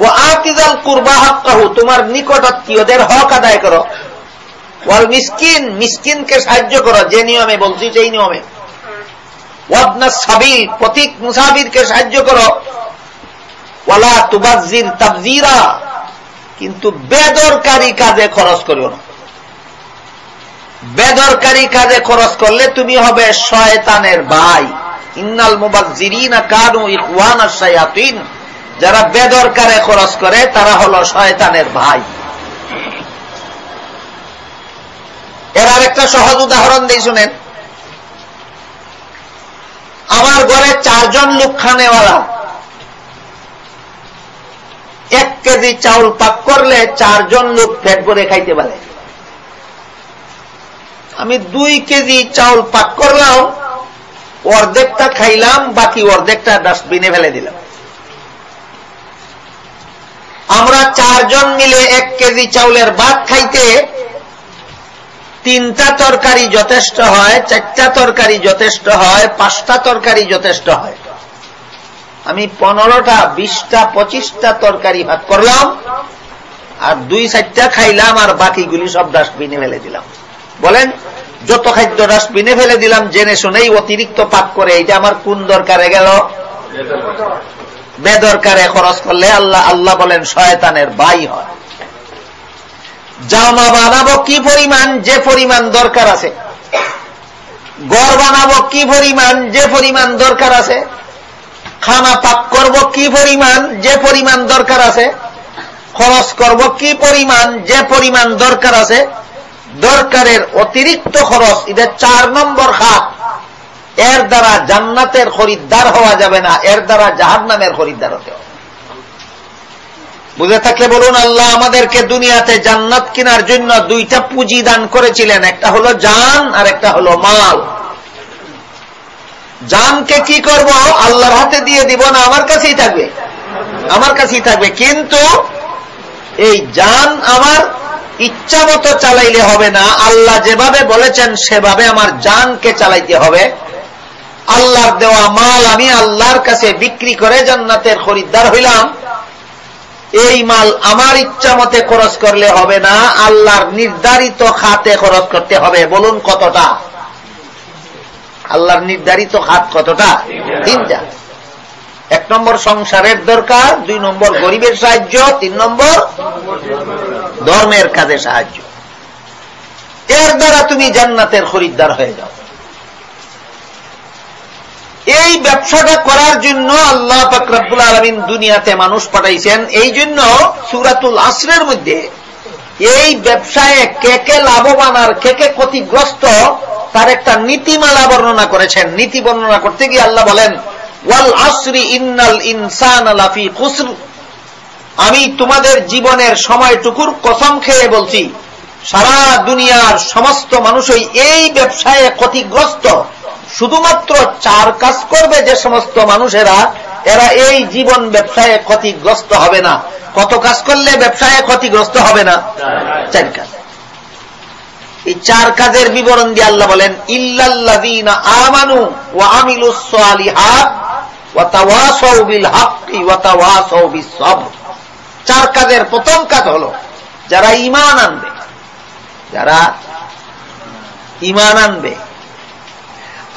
ও আতিজাল কুরবা হকাহু তোমার নিকট আত্মীয়দের হক আদায় করো। ওয়াল মিসকিন, মিসকিনকে সাহায্য করো, যে নিয়মে বলছি সেই নিয়মে। ওয়াবনা সাবির পথিক মুসাবিরকে সাহায্য করো। ওয়ালা তুবাজির তাবজিরা কিন্তু বেদরকারি কাজে খরচ করিও না। বেদরকারি কাজে খরচ করলে তুমি হবে শয়তানের ভাই। ইন্নাল মুবাজিরিনা কানু ইকওয়ানা শায়াতিন। যারা বেদরকারে খরচ করে, তারা হলো শয়তানের ভাই। এর আরেকটা সহজ উদাহরণ দিয়ে শুনেন। আমার ঘরে চারজন লোক খানেওয়ালা এক কেজি চাউল পাক করলে চারজন লোক পেট ভরে খাইতে পারে। আমি দুই কেজি চাউল পাক করলাম, অর্ধেকটা খাইলাম, বাকি অর্ধেকটা ডাস্টবিনে ফেলে দিলাম। আমরা চারজন মিলে এক কেজি চাউলের ভাত খাইতে তিনটা তরকারি যথেষ্ট হয়, চারটা তরকারি যথেষ্ট হয়, পাঁচটা তরকারি যথেষ্ট হয়। আমি পনেরোটা, বিশটা, পঁচিশটা তরকারি ভাত করলাম আর দুই চারটা খাইলাম আর বাকিগুলি সব ডাস্টবিনে ফেলে দিলাম। বলেন, যত খাদ্য ডাস্টবিনে ফেলে দিলাম, জেনে শুনেই অতিরিক্ত পাক করে এটা আমার কোন দরকারে গেল? বেদরকারে খরচ করলে আল্লাহ আল্লাহ বলেন শয়তানের বাই হয়। জামা বানাবো কি পরিমাণ, যে পরিমাণ দরকার আছে। গড় বানাবো কি পরিমাণ, যে পরিমাণ দরকার আছে। খানা পাক করব কি পরিমাণ, যে পরিমাণ দরকার আছে। খরচ করব কি পরিমাণ, যে পরিমাণ দরকার আছে। দরকারের অতিরিক্ত খরচ, এটা চার নম্বর খাত। এর দ্বারা জান্নাতের খরিদ্দার হওয়া যাবে না, এর দ্বারা জাহাজ নামের খরিদ্দার হতে হবে। বুঝে থাকলে বলুন, আল্লাহ আমাদেরকে দুনিয়াতে জান্নাত কেনার জন্য দুইটা পুঁজি দান করেছিলেন, একটা হলো জান আর একটা হলো মাল। জানকে কি করব? আল্লাহর হাতে দিয়ে দিব না, আমার কাছেই থাকবে। আমার কাছেই থাকবে, কিন্তু এই জান আমার ইচ্ছা মতো চালাইলে হবে না। আল্লাহ যেভাবে বলেছেন, সেভাবে আমার জানকে চালাইতে হবে। আল্লাহর দেওয়া মাল আমি আল্লাহর কাছে বিক্রি করে জান্নাতের খরিদ্দার হইলাম। এই মাল আমার ইচ্ছা মতে খরচ করলে হবে না, আল্লাহর নির্ধারিত খাতে খরচ করতে হবে। বলুন কতটা? আল্লাহর নির্ধারিত খাত কতটা? তিনটা। এক নম্বর সংসারের দরকার, দুই নম্বর গরিবের সাহায্য, তিন নম্বর ধর্মের কাজে সাহায্য। এর দ্বারা তুমি জান্নাতের খরিদ্দার হয়ে যাও। এই ব্যবসাটা করার জন্য আল্লাহ ফকরাবুল আলমিন দুনিয়াতে মানুষ পাঠাইছেন। এই জন্য সুরাতুল আসরের মধ্যে এই ব্যবসায় কে কে লাভবান আর কে কে ক্ষতিগ্রস্ত তার একটা নীতিমালা বর্ণনা করেছেন। নীতি বর্ণনা করতে গিয়ে আল্লাহ বলেন, ওয়াল আসরি ইন্নাল ইনসান আলাফি খুসর। আমি তোমাদের জীবনের সময়টুকুর কসম খেয়ে বলছি, সারা দুনিয়ার সমস্ত মানুষই এই ব্যবসায় ক্ষতিগ্রস্ত। শুধুমাত্র চার কাজ করবে যে সমস্ত মানুষেরা, এরা এই জীবন ব্যবসায় ক্ষতিগ্রস্ত হবে না। কত কাজ করলে ব্যবসায় ক্ষতিগ্রস্ত হবে না? চার কাজ। এই চার কাজের বিবরণ দিয়ে আল্লাহ বলেন, ইল্লাল্লাযীনা আমানু ওয়া আমিলুস সালিহাত ওয়া চার কাজের প্রথম কাজ হলো, যারা ঈমান আনবে, যারা ঈমান আনবে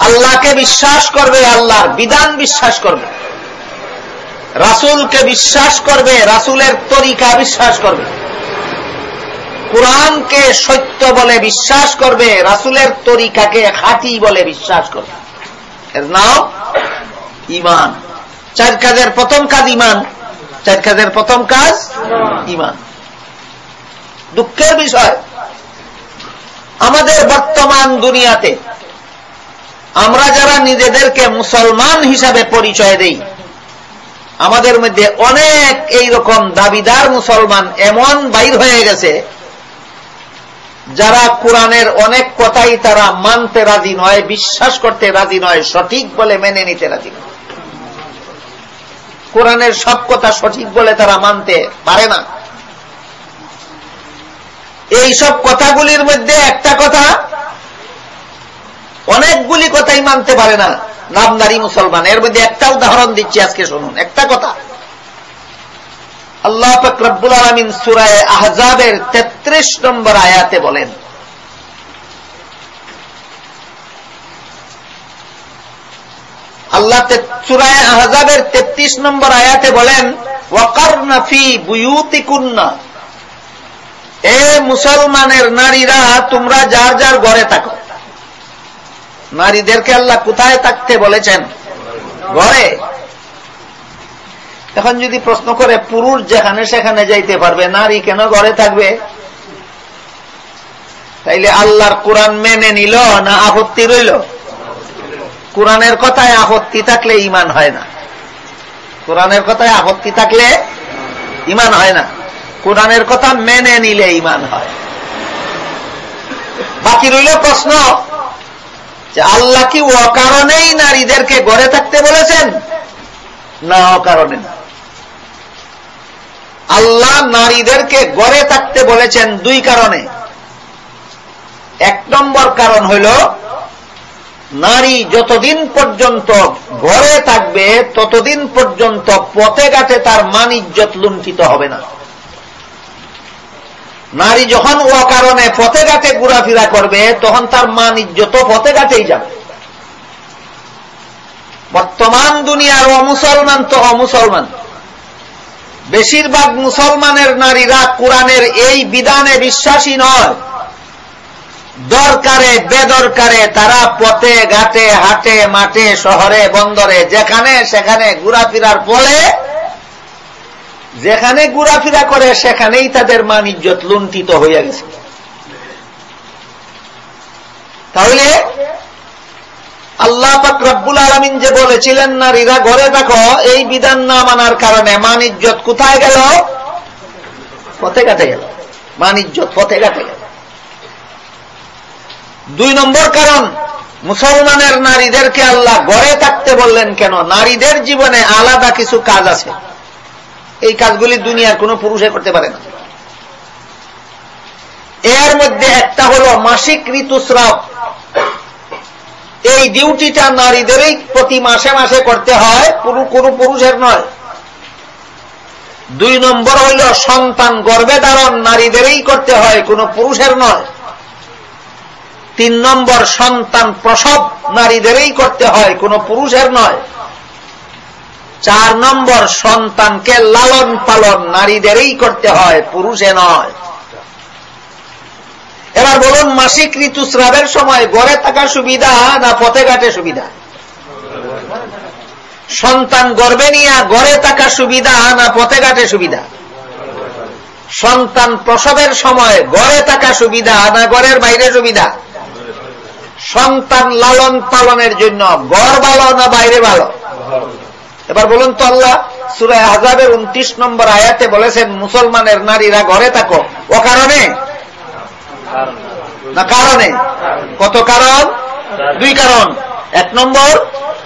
আল্লাহকে বিশ্বাস করবে, আল্লাহর বিধান বিশ্বাস করবে। রাসুলকে বিশ্বাস করবে, রাসুলের তরিকা বিশ্বাস করবে। কোরআনকে সত্য বলে বিশ্বাস করবে, রাসুলের তরিকাকে খাঁটি বলে বিশ্বাস করবে। এর নাম ইমান চার কাজের প্রথম কাজ ইমান চার কাজের প্রথম কাজ ইমান দুঃখের বিষয়, আমাদের বর্তমান দুনিয়াতে আমরা যারা নিজেদেরকে মুসলমান হিসাবে পরিচয় দেই, আমাদের মধ্যে অনেক এই রকম দাবিদার মুসলমান এমন বাইর হয়ে গেছে, যারা কোরআনের অনেক কথাই তারা মানতে রাজি নয়, বিশ্বাস করতে রাজি নয়, সঠিক বলে মেনে নিতে রাজি নয়। কোরআনের সব কথা সঠিক বলে তারা মানতে পারে না। এই সব কথাগুলির মধ্যে একটা কথা অনেকগুলি কথাই মানতে পারে না। নামদারি মুসলমান। এর মধ্যে একটা উদাহরণ দিচ্ছি আজকে শুনুন। একটা কথা। আল্লাহ ফকরবুল আলমিন সুরায় আহজাবের তেত্রিশ নম্বর আয়াতে বলেন, আল্লাহ সুরায় আহজাবের তেত্রিশ নম্বর আয়াতে বলেন ওয়াকার নাফি বুয়ুতি কুন্না এ মুসলমানের নারীরা, তোমরা যার যার ঘরে থাকো। নারীদেরকে আল্লাহ কোথায় থাকতে বলেছেন? ঘরে। এখন যদি প্রশ্ন করে, পুরুষ যেখানে সেখানে যাইতে পারবে, নারী কেন ঘরে থাকবে? তাইলে আল্লাহর কোরআন মেনে নিল না আপত্তি রইল? কোরআনের কথায় আপত্তি থাকলে ইমান হয় না। কোরআনের কথায় আপত্তি থাকলে ইমান হয় না। কোরআনের কথা মেনে নিলে ইমান হয়। বাকি রইল প্রশ্ন যে আল্লাহ কি অকারণেই নারীদেরকে গড়ে থাকতে বলেছেন? না অকারণে না। আল্লাহ নারীদেরকে গড়ে থাকতে বলেছেন দুই কারণে। এক নম্বর কারণ হইল, নারী যতদিন পর্যন্ত ঘরে থাকবে, ততদিন পর্যন্ত পথে ঘাটে তার মান ইজ্জত লুণ্ঠিত হবে না। নারী যখন ও কারণে পথে ঘাটে ঘোরাফেরা করবে, তখন তার মান ইজ্জত পথে ঘাটেই যাবে। বর্তমান দুনিয়ার অমুসলমান তো অমুসলমান। বেশিরভাগ মুসলমানের নারীরা কোরআনের এই বিধানে বিশ্বাসী নয়। দরকারে, বেদরকারে তারা পথে ঘাটে, হাটে, মাঠে, শহরে, বন্দরে, যেখানে সেখানে ঘোরাফেরার ফলে যেখানে ঘোরাফেরা করে, সেখানেই তাদের মান ইজ্জত লুণ্ঠিত হইয়া গেছে। তাহলে আল্লাহ পাক রব্বুল আলমিন যে বলেছিলেন, নারীরা ঘরে দেখো এই বিধান না মানার কারণে মান ইজ্জত কোথায় গেল? পথে কাটে গেল। মান ইজ্জত পথে কাটে গেল। দুই নম্বর কারণ, মুসলমানের নারীদেরকে আল্লাহ গড়ে থাকতে বললেন কেন? নারীদের জীবনে আলাদা কিছু কাজ আছে। এই কাজগুলি দুনিয়ার কোন পুরুষে করতে পারে না। এর মধ্যে একটা হল মাসিক ঋতুস্রাব। এই ডিউটিটা নারীদেরই প্রতি মাসে মাসে করতে হয়, কোন পুরুষের নয়। দুই নম্বর হইল সন্তান গর্বে ধারণ নারীদেরই করতে হয়, কোন পুরুষের নয়। তিন নম্বর সন্তান প্রসব নারীদেরই করতে হয়, কোন পুরুষের নয়। চার নম্বর সন্তানকে লালন পালন নারীদেরই করতে হয়, পুরুষে নয়। এবার বলুন, মাসিক ঋতুস্রাবের সময় গড়ে থাকা সুবিধা না পথে ঘাটে সুবিধা? সন্তান গর্বে নিয়ে গড়ে থাকা সুবিধা না পথে ঘাটে সুবিধা? সন্তান প্রসবের সময় গড়ে থাকা সুবিধা না গড়ের বাইরে সুবিধা? সন্তান লালন পালনের জন্য গড় ভালো না বাইরে ভালো? এবার বলুন তো আল্লাহ সুরায় হাজাবের উনত্রিশ নম্বর আয়াতে বলেছেন, মুসলমানের নারীরা ঘরে থাকো। ও কারণে? না কারণে? কত কারণ? দুই কারণ। এক নম্বর,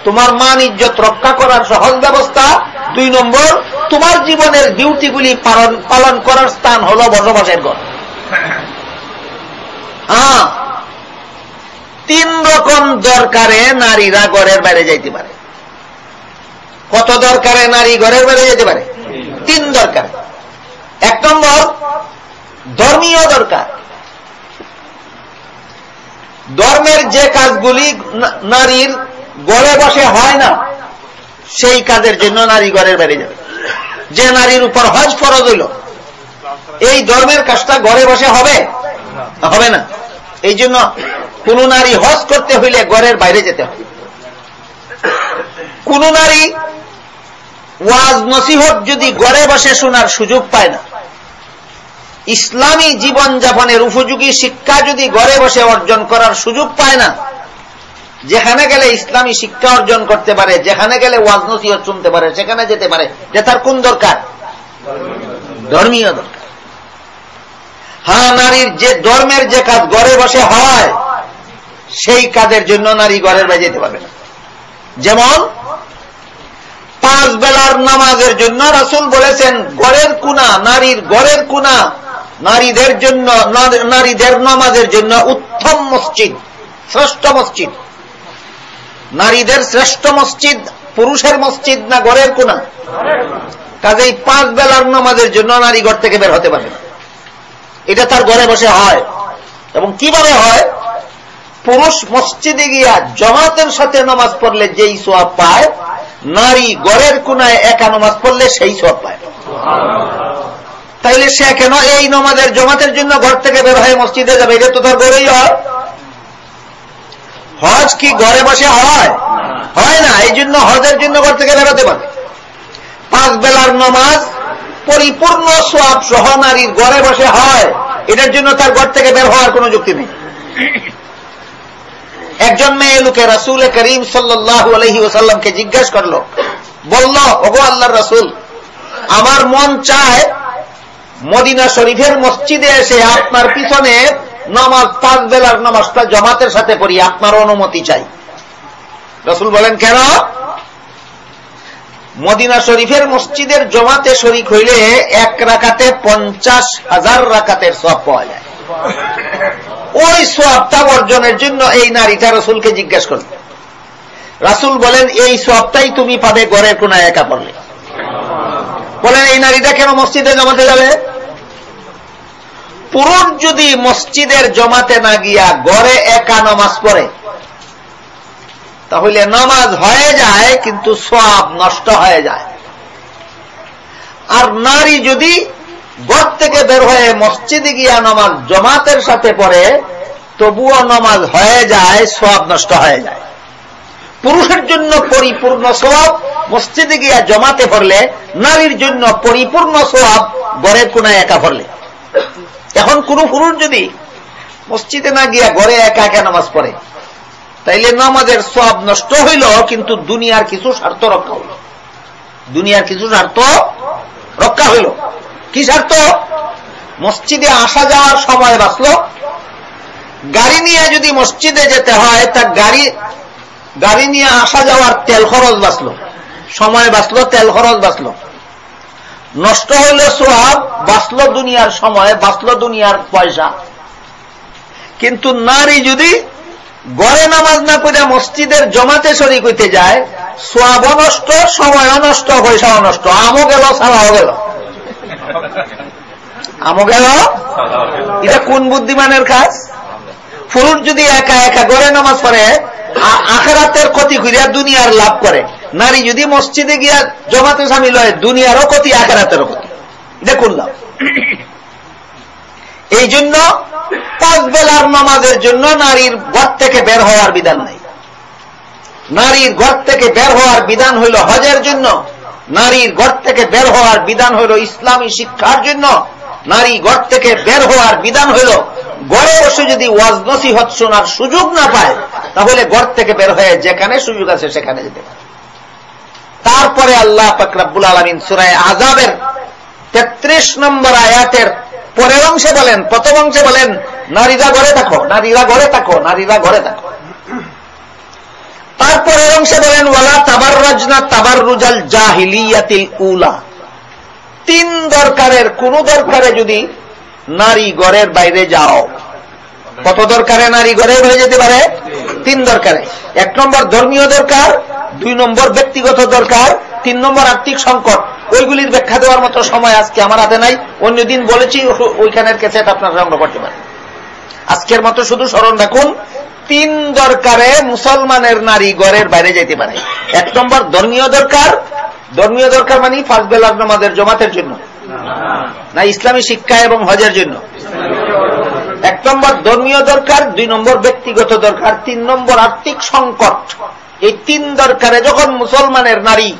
তোমার মান ইজ্জত রক্ষা করার সহজ ব্যবস্থা। দুই নম্বর, তোমার জীবনের ডিউটিগুলি পালন করার স্থান হল বসবাসের ঘর। তিন রকম দরকারে নারীরা ঘরের বাইরে যাইতে পারে। কত দরকারে নারী ঘরের বাইরে যেতে পারে? তিন দরকার। এক নম্বর, ধর্মীয় দরকার। ধর্মের যে কাজগুলি নারীর গড়ে বসে হয় না, সেই কাজের জন্য নারী ঘরের বাইরে যাবে। যে নারীর উপর হজ ফরজ হইল, এই ধর্মের কাজটা ঘরে বসে হবে? হবে না। এই জন্য কোন নারী হজ করতে হইলে ঘরের বাইরে যেতে হবে। কোন নারী ওয়াজ নসিহত যদি গড়ে বসে শোনার সুযোগ পায় না, ইসলামী জীবন যাপনের উপযোগী শিক্ষা যদি ঘরে বসে অর্জন করার সুযোগ পায় না, যেখানে গেলে ইসলামী শিক্ষা অর্জন করতে পারে, যেখানে গেলে ওয়াজ নসিহত শুনতে পারে, সেখানে যেতে পারে, যে তার কোন দরকার? ধর্মীয় দরকার। হ্যাঁ নারীর যে ধর্মের যে কাজ ঘরে বসে হয়, সেই কাজের জন্য নারী ঘরের বাইরে যেতে পারবে না। যেমন পাঁচ বেলার নামাজের জন্য রাসুল বলেছেন গড়ের কুনা, নারীর গড়ের কুনা, নারীদের জন্য নারীদের নামাজের জন্য উত্তম মসজিদ, শ্রেষ্ঠ মসজিদ। নারীদের শ্রেষ্ঠ মসজিদ পুরুষের মসজিদ না গড়ের কোনা? কাজেই পাঁচ বেলার নামাজের জন্য নারী ঘর থেকে বের হতে পারে এটা তার ঘরে বসে হয়। এবং কীভাবে হয়? পুরুষ মসজিদে গিয়া জমাতের সাথে নামাজ পড়লে যেই সোয়াব পায় নারী গড়ের কোনায় একা নামাজ পড়লে সেই সব পায়। তাইলে সে কেন এই নমাজের জমাতের জন্য ঘর থেকে বের হয়ে মসজিদে যাবে? এটা তো তার গড়েই হয়। হজ কি ঘরে বসে হয়? হয় না, এই জন্য হজের জন্য ঘর থেকে বেরোতে পারে। পাঁচ বেলার নমাজ পরিপূর্ণ সোয়াব সহ নারীর ঘরে বসে হয়। এটার জন্য তার ঘর থেকে বের হওয়ার কোন যুক্তি নেই। একজন মেয়ে লোকে রাসুল করিম সাল্লাহু আলহি ওসাল্লামকে জিজ্ঞাসা করল, বলল, ওগো আল্লাহ রাসুল, আমার মন চায় মদিনা শরীফের মসজিদে এসে আপনার পিছনে নামাজ পাঁচ বেলার নামাজটা জমাতের সাথে পড়ি, আপনার অনুমতি চাই। রসুল বলেন, কেন? মদিনা শরীফের মসজিদের জমাতে শরিক হইলে এক রাকাতে পঞ্চাশ হাজার রাকাতের সব পাওয়া যায়। ওই সোয়াবটা অর্জনের জন্য এই নারীটা রসুলকে জিজ্ঞেস করল। রাসুল বলেন, এই সোয়াবটাই তুমি পাবে গড়ের কোন একা পড়লে। বলেন, এই নারীটা কেন মসজিদে জমাতে যাবে? পুরুষ যদি মসজিদের জমাতে না গিয়া গড়ে একা নামাজ পড়ে, তাহলে নামাজ হয়ে যায়, কিন্তু সব নষ্ট হয়ে যায়। আর নারী যদি ঘর থেকে বের হয়ে মসজিদে গিয়া নামাজ জমাতের সাথে পড়ে তবুও নামাজ হয়ে যায় সব নষ্ট হয়ে যায়। পুরুষের জন্য পরিপূর্ণ সব মসজিদে গিয়া জমাতে পড়লে নারীর জন্য পরিপূর্ণ সব গড়ের কোনায় একা পড়লে। এখন কোন পুরুষ যদি মসজিদে না গিয়া ঘরে একা একা নামাজ পড়ে, তাইলে নামাজের সব নষ্ট হইল, কিন্তু দুনিয়ার কিছু স্বার্থ রক্ষা হইল। দুনিয়ার কিছু স্বার্থ রক্ষা হইল। কি স্বার্থ মসজিদে আসা যাওয়ার সময় বাঁচল। গাড়ি নিয়ে যদি মসজিদে যেতে হয়, তা গাড়ি গাড়ি নিয়ে আসা যাওয়ার তেল খরচ বাঁচল। সময় বাঁচল, তেল খরচ বাঁচল। নষ্ট হইলে সব বাঁচল দুনিয়ার সময়, বাঁচল দুনিয়ার পয়সা। কিন্তু নারী যদি গড়ে নামাজ না করে মসজিদের জমাতে শরিক হইতে যায় সোয়াব নষ্ট সময় নষ্ট, পয়সাও নষ্ট, আমও গেল, সালাও গেল। আমও গেল এটা কোন বুদ্ধিমানের কাজ? পুরুষ যদি একা একা গড়ে নামাজ পড়ে আখেরাতের ক্ষতি করিয়া দুনিয়ার লাভ করে। নারী যদি মসজিদে গিয়া জমাতে সামিল হয় দুনিয়ারও ক্ষতি আখেরাতেরও ক্ষতি। এটা কোন লাভ? এই জন্য পাঁচ বেলার নামাজের জন্য নারীর ঘর থেকে বের হওয়ার বিধান নাই। নারীর ঘর থেকে বের হওয়ার বিধান হইল হজের জন্য। নারীর ঘর থেকে বের হওয়ার বিধান হইল ইসলামী শিক্ষার জন্য। নারী ঘর থেকে বের হওয়ার বিধান হইল, গড়ে বসে যদি ওয়াজ নসিহত শোনার সুযোগ না পায়, তাহলে ঘর থেকে বের হয়ে যেখানে সুযোগ আছে সেখানে যেতে পারে। তারপরে আল্লাহ ফকরাবুল আলমিন সুরায় আজাবের তেত্রিশ নম্বর আয়াতের পরের অংশে বলেন, প্রথম অংশে বলেন, নারীরা ঘরে থাকো, নারীরা ঘরে থাকো, নারীরা ঘরে থাকো। তারপরের অংশে বলেন, ওয়ালা তাবার রাজনা তাবার রুজাল জাহিলিয়াতিল উলা। তিন দরকারের, কোন দরকারে যদি নারী ঘরের বাইরে যাও। কত দরকারে নারী ঘরে হয়ে যেতে পারে? তিন দরকারে। এক নম্বর ধর্মীয় দরকার, দুই নম্বর ব্যক্তিগত দরকার, তিন নম্বর আর্থিক সংকট। ওইগুলির ব্যাখ্যা দেওয়ার মতো সময় আজকে আমার হাতে নাই। অন্যদিন বলেছি, ওইখানের ক্যাসেট আপনার সংগ্রহ করতে পারেন। আজকের মতো শুধু স্মরণ রাখুন, তিন দরকারে মুসলমানের নারী ঘরের বাইরে যেতে পারে। এক নম্বর, ধর্মীয় দরকার। ধর্মীয় দরকার মানে ফার্স্ট বেলার নামাজের জমাতের জন্য। না, ইসলামী শিক্ষা এবং হজের জন্য। এক নম্বর, ধর্মীয় দরকার। দুই নম্বর, ব্যক্তিগত দরকার। তিন নম্বর, আর্থিক সংকট। এই তিন দরকারে যখন মুসলমানের নারী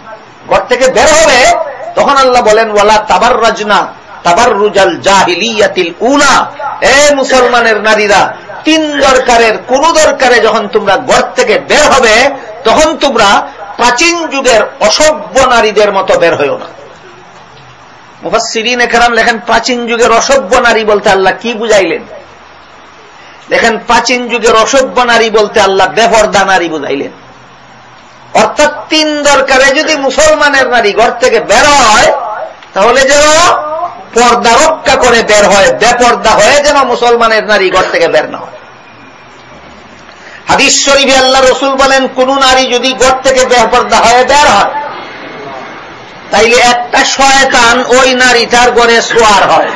ঘর থেকে বের হবে, তখন আল্লাহ বলেন, ওয়ালা তাবার রাজনা তাবার রুজাল জাহিলিয়াতিল উলা। এ মুসলমানের নারীরা, তিন দরকারের কোন দরকারে যখন তোমরা ঘর থেকে বের হবে, তখন তোমরা প্রাচীন যুগের অসভ্য নারীদের মতো বের হইও না। মুফাসিরিন একরাম লেখেন, প্রাচীন যুগের অসভ্য নারী বলতে আল্লাহ কি বুঝাইলেন? দেখেন প্রাচীন যুগের অসভ্য নারী বলতে আল্লাহ বেপর্দা নারী বুঝাইলেন। অর্থাৎ তিন দরকারে যদি মুসলমানের নারী ঘর থেকে বের হয়, তাহলে যেন পর্দা রক্ষা করে বের হয়, বেপর্দা হয়ে যেন মুসলমানের নারী ঘর থেকে বের না হয়। হাদিস শরীফে আল্লাহ রসুল বলেন, কোন নারী যদি ঘর থেকে বেপর্দা হয়ে বের হয়, তাইলে একটা শয়তান ওই নারী তার গড়ে সোয়ার হয়।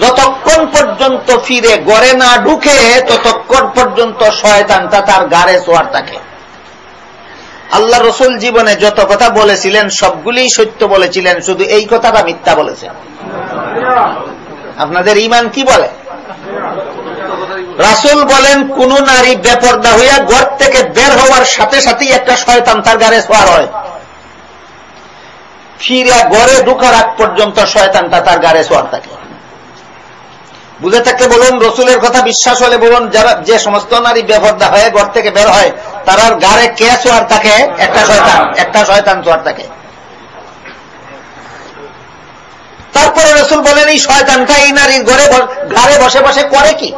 যতক্ষণ পর্যন্ত ফিরে গড়ে না ঢুকে, ততক্ষণ পর্যন্ত শয়তানটা তার গাড়ে সোয়ার থাকে। আল্লাহ রসুল জীবনে যত কথা বলেছিলেন সবগুলি সত্য বলেছিলেন। শুধু এই কথাটা মিথ্যা বলেছেন আপনাদের ইমান কি বলে? রাসুল বলেন, কোন নারী বেপর্দা হইয়া ঘর থেকে বের হওয়ার সাথে সাথেই একটা শয়তান তার গাড়ে সোয়ার হয়। ফিরা গড়ে ঢুকার আগ পর্যন্ত শয়তানটা তার গাড়ে সোয়ার থাকে। বুঝে থাকতে বলুন, রসুলের কথা বিশ্বাস হলে বলুন, যারা যে সমস্ত নারী বেপর্দা হয়ে ঘর থেকে বের হয় তার গাড়ে কে সোয়ার থাকে? একটা শয়তান। একটা শয়তান সোয়ার থাকে। তারপরে রসুল বলেন, এই শয়তানটা এই নারীর ঘরে গাড়ে বসে বসে করে কি?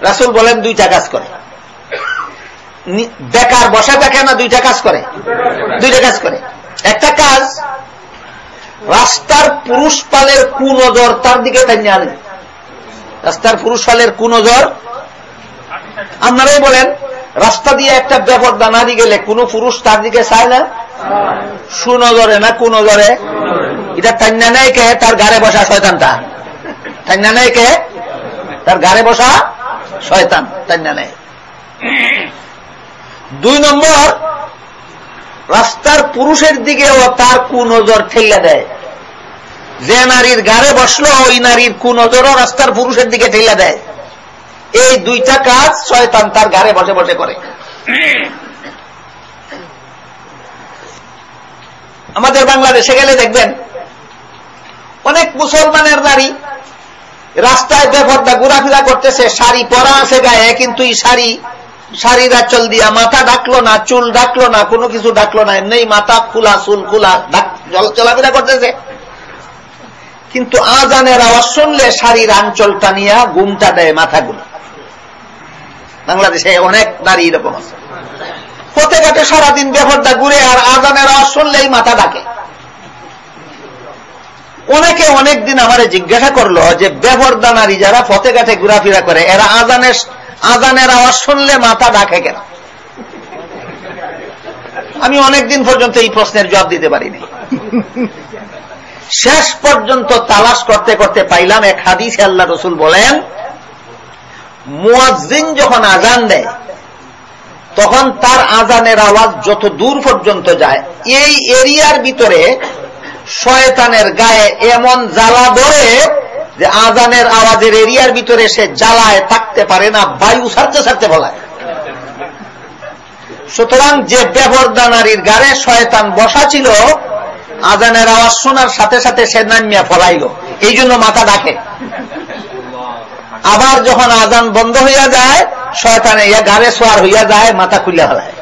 রাসুল বলেন, দুইটা কাজ করে। বেকার বসে থাকে না, দুইটা কাজ করে। দুইটা কাজ করে। একটা কাজ, রাস্তার পুরুষ পালের কুনজর তার দিকে টাইনে আনে রাস্তার পুরুষ পালের কুনজর, আপনারাই বলেন রাস্তা দিয়ে একটা ব্যাপার দানাদি গেলে কোন পুরুষ তার দিকে চায় না? সুনজরে না কুনজরে? এটা টাইনা নেই কে? তার গাড়ে বসা শয়তানটা। টাইনা নেই কে? তার গাড়ে বসা শয়তান, টাইনা নেই দুই নম্বর, রাস্তার পুরুষের দিকেও তার কুনজর ঠেলে দেয়। যে নারীর গাড়ে বসল, ওই নারীর কুনজরও রাস্তার পুরুষের দিকে ঠেলে দেয়। এই দুইটা কাজ শয়তান তার গাড়ে বসে বসে করে। আমাদের বাংলাদেশে গেলে দেখবেন, অনেক মুসলমানের নারী রাস্তায় বেপর্দা ঘোরাফেরা করতেছে, শাড়ি পরা আছে গায়ে, কিন্তু এই শাড়ি, শাড়ির আচল দিয়া মাথা ডাকলো না, চুল ডাকলো না, কোনো কিছু ডাকলো না, এমনি মাথা খোলা, চুল খোলা চলাফেরা করতেছে। কিন্তু আজানের আওয়াজ শুনলে শাড়ির আঞ্চল টানিয়া গুমটা দেয় মাথাগুলো। বাংলাদেশে অনেক নারী এরকম আছে। পথে ঘাটে সারাদিন বেফরদা ঘুরে আর আজানের আওয়াজ শুনলেই মাথা ডাকে অনেকে অনেক দিন আমার জিজ্ঞাসা করল যে বেফরদা নারী যারা ফতে ঘাটে ঘোরাফেরা করে, এরা আজানের আজানের আওয়াজ শুনলে মাথা ডাকে কেন? আমি অনেকদিন পর্যন্ত এই প্রশ্নের জবাব দিতে পারিনি। শেষ পর্যন্ত তালাশ করতে করতে পাইলাম এক হাদিস আল্লাহ রসুল বলেন মুয়াজ্জিন যখন আজান দেয়, তখন তার আজানের আওয়াজ যত দূর পর্যন্ত যায়, এই এরিয়ার ভিতরে শয়তানের গায়ে এমন জ্বালা ধরে যে আজানের আওয়াজের এরিয়ার ভিতরে সে জ্বালায়, থাকতে পারে না, বায়ু সারতে সারতে বলায়। সুতরাং যে বেবরদা নারীর গাড়ে শয়তান বসা ছিল, আজানের আওয়াজ শোনার সাথে সাথে সে নামিয়া ফলাইল। এই জন্য মাথা ডাকে। আবার যখন আজান বন্ধ হইয়া যায়, শয়তানে ইয়া গাড়ে সোয়ার হইয়া যায়, মাথা খুলে ফেলায়।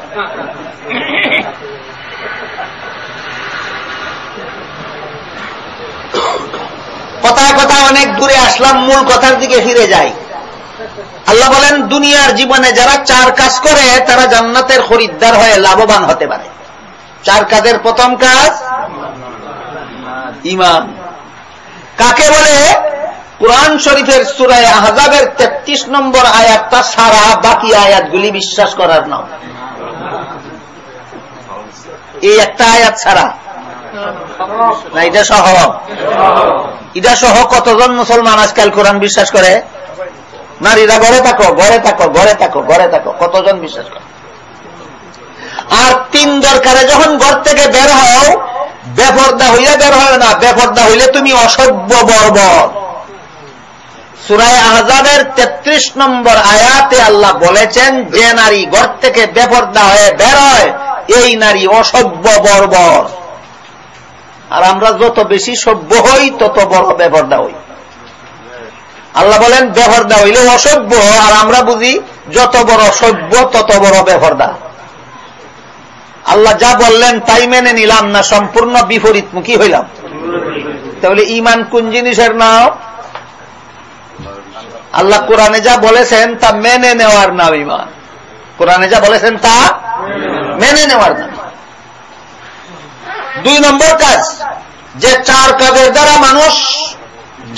কথায় কথা অনেক দূরে আসলাম, মূল কথার দিকে ফিরে যাই। আল্লাহ বলেন, দুনিয়ার জীবনে যারা চার কাজ করে, তারা জান্নাতের খরিদ্দার হয়ে লাভবান হতে পারে। চার কাজের প্রথম কাজ, ইমান। কাকে বলে? কোরআন শরীফের সুরায় আহজাবের তেত্রিশ নম্বর আয়াতটা সারা বাকি আয়াতগুলি বিশ্বাস করার নাম। এই একটা আয়াত ছাড়া। না, এটা সহ। এটা সহ কতজন মুসলমান আজকাল কোরআন বিশ্বাস করে? নারীরা ঘরে থাকো ঘরে থাকো ঘরে থাকো ঘরে থাকো, কতজন বিশ্বাস করে? আর তিন দরকারে যখন ঘর থেকে বের হও, বেপর্দা হইলে বের হয় না, বেপর্দা হইলে তুমি অসভ্য বর্বর। সুরায় আহজাবের তেত্রিশ নম্বর আয়াতে আল্লাহ বলেছেন, যে নারী ঘর থেকে বেপর্দা হয়ে বের হয় এই নারী অসভ্য বর্বর। আর আমরা যত বেশি সভ্য হই, তত বড় বেপর্দা হই। আল্লাহ বলেন বেহরদা হইলে অসভ্য, আর আমরা বুঝি যত বড় সভ্য, তত বড় বেহরদা আল্লাহ যা বললেন, তাই মেনে নিলাম না, সম্পূর্ণ বিপরীতমুখী হইলাম। তাহলে ইমান কোন জিনিসের নাম আল্লাহ কোরআনে যা বলেছেন তা মেনে নেওয়ার নাম ইমান কোরআনে যা বলেছেন তা মেনে নেওয়ার নাম দুই নম্বর কাজ, যে চার কাজের দ্বারা মানুষ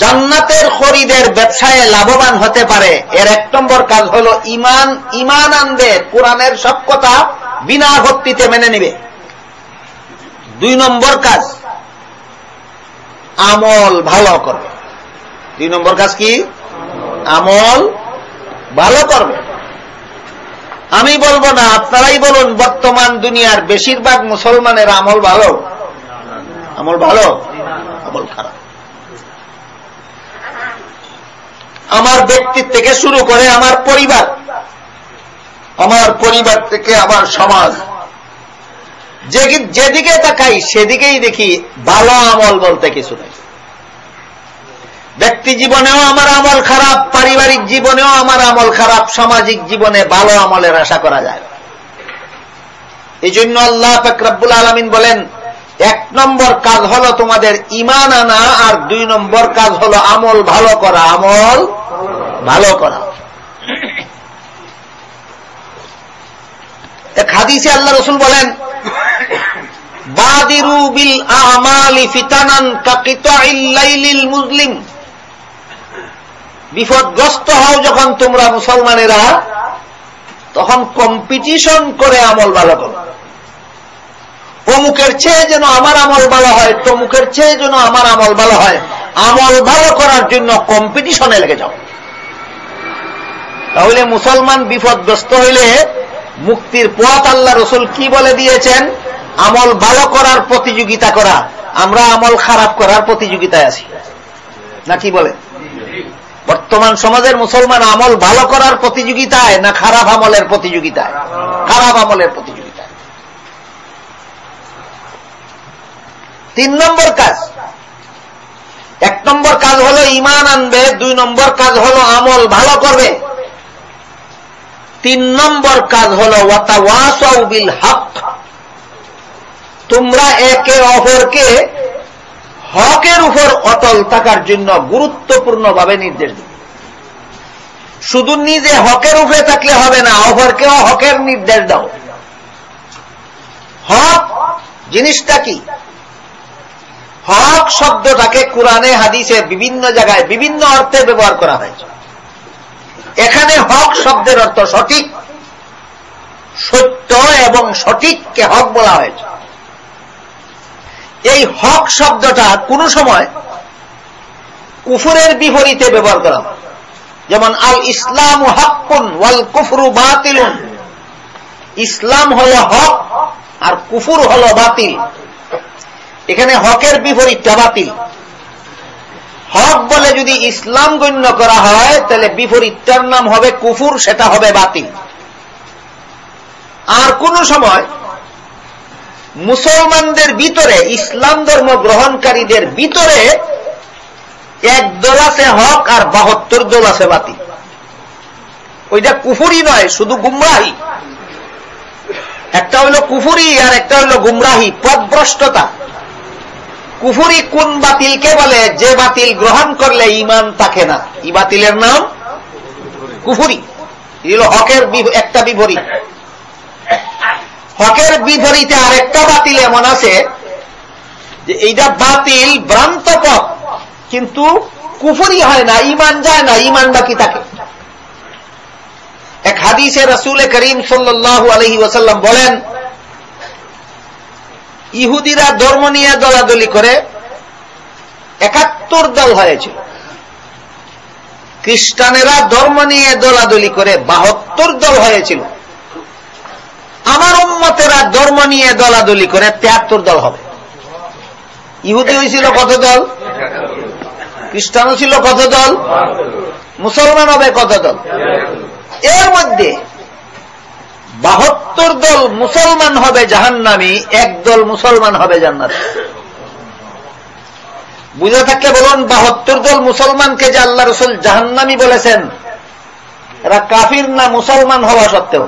জান্নাতের খরিদের ব্যবসায় লাভবান হতে পারে। এর এক নম্বর কাজ হল ইমান ইমান আনবে, কোরআনের সব কথা বিনা ভক্তিতে মেনে নিবে। দুই নম্বর কাজ, আমল ভালো করবে। দুই নম্বর কাজ কি? আমল ভালো করবে। আমি বলব না, আপনারাই বলুন, বর্তমান দুনিয়ার বেশিরভাগ মুসলমানের আমল ভালো? আমল ভালো? আমল খারাপ। আমার ব্যক্তি থেকে শুরু করে আমার পরিবার আমার পরিবার থেকে আমার সমাজ যেদিকে তাকাই সেদিকেই দেখি ভালো আমল বলতে কিছু নেই। ব্যক্তি জীবনেও আমার আমল খারাপ পারিবারিক জীবনেও আমার আমল খারাপ, সামাজিক জীবনে ভালো আমলের আশা করা যায় এই জন্য আল্লাহ ফেকরাবুল আলমিন বলেন, এক নম্বর কাজ হলো তোমাদের ইমান আনা, আর দুই নম্বর কাজ হলো আমল ভালো করা, আমল ভালো করা। এক হাদিসে আল্লাহ রসুল বলেন, বাদিরু বিল আমালি ফিতানান কাকিতাইল মুসলিম বিপদগ্রস্ত হও যখন তোমরা মুসলমানেরা, তখন কম্পিটিশন করে আমল ভালো করো। অমুকের চেয়ে যেন আমার আমল ভালো হয় তমুকের চেয়ে যেন আমার আমল ভালো হয়, আমল ভালো করার জন্য কম্পিটিশনে লেগে যাও। তাহলে মুসলমান বিপদগ্রস্ত হইলে মুক্তির পথ আল্লাহ রসুল কি বলে দিয়েছেন? আমল ভালো করার প্রতিযোগিতা করা। আমরা আমল খারাপ করার প্রতিযোগিতায় আছি। না কি বলে? বর্তমান সমাজের মুসলমান আমল ভালো করার প্রতিযোগিতায় না খারাপ আমলের প্রতিযোগিতায়? খারাপ আমলের প্রতিযোগিতায়। তিন নম্বর কাজ। এক নম্বর কাজ হলো ইমান আনবে, দুই নম্বর কাজ হলো আমল ভালো করবে। তিন নম্বর কাজ হল বিল হক। তোমরা একে অপরকে হকের উপর অটল থাকার জন্য গুরুত্বপূর্ণভাবে নির্দেশ দিবে। শুধু নিজে হকের উপরে থাকলে হবে না, অপরকেও হকের নির্দেশ দাও। হক জিনিসটা কি? হক শব্দটাকে কোরআনে, হাদিসে বিভিন্ন জায়গায় বিভিন্ন অর্থে ব্যবহার করা হয়েছে। এখানে হক শব্দের অর্থ সঠিক, সত্য এবং সঠিককে হক বলা হয়েছে। এই হক শব্দটা কোন সময় কুফুরের বিপরীতে ব্যবহার করা হয়। যেমন, আল ইসলাম হকুন ওয়াল কুফরু বাতিলুন। ইসলাম হল হক আর কুফুর হল বাতিল। এখানে হকের বিপরীতটা বাতিল। হক বলে যদি ইসলাম গণ্য করা হয়, তাহলে বিপরীতটার নাম হবে কুফুর, সেটা হবে বাতিল। আর কোন সময় মুসলমানদের ভিতরে, ইসলাম ধর্ম গ্রহণকারীদের ভিতরে এক দল আছে হক আর বাহাত্তর দল আছে বাতিল। ওইটা কুফুরি নয়, শুধু গুমরাহি। একটা হইল কুফুরি আর একটা হইল গুমরাহি, পদভ্রষ্টতা। কুফুরি কোন বাতিলকে বলে? যে বাতিল গ্রহণ করলে ইমান থাকে না। ই বাতিলের নাম? কুফুরি। হকের একটা বিপরীত। হকের বিপরীতে আরেকটা বাতিল এমন আছে যে এইটা বাতিল, ভ্রান্ত পথ। কিন্তু কুফুরি হয় না ইমান যায় না ইমান বাকি থাকে। এক হাদিসে রসুল করিম সাল্লাহ আলহি ওসাল্লাম বলেন, ইহুদিরা ধর্ম নিয়ে দলাদলি করে, একাত্তর দল হয়েছিল খ্রিস্টানেরা ধর্ম নিয়ে দলাদলি করে বাহাত্তর দল হয়েছিল আমার উম্মতেরা ধর্ম নিয়ে দলাদলি করে তিয়াত্তর দল হবে। ইহুদি হয়েছিল কত দল? খ্রিস্টানও ছিল কত দল? মুসলমান হবে কত দল? এর মধ্যে বাহাত্তর দল মুসলমান হবে জাহান্নামি, এক দল মুসলমান হবে জান্নাত। বুঝে থাকলে বলুন, বাহাত্তর দল মুসলমানকে যে আল্লাহ রসুল জাহান্নামি বলেছেন, এরা কাফির না মুসলমান হওয়া সত্ত্বেও?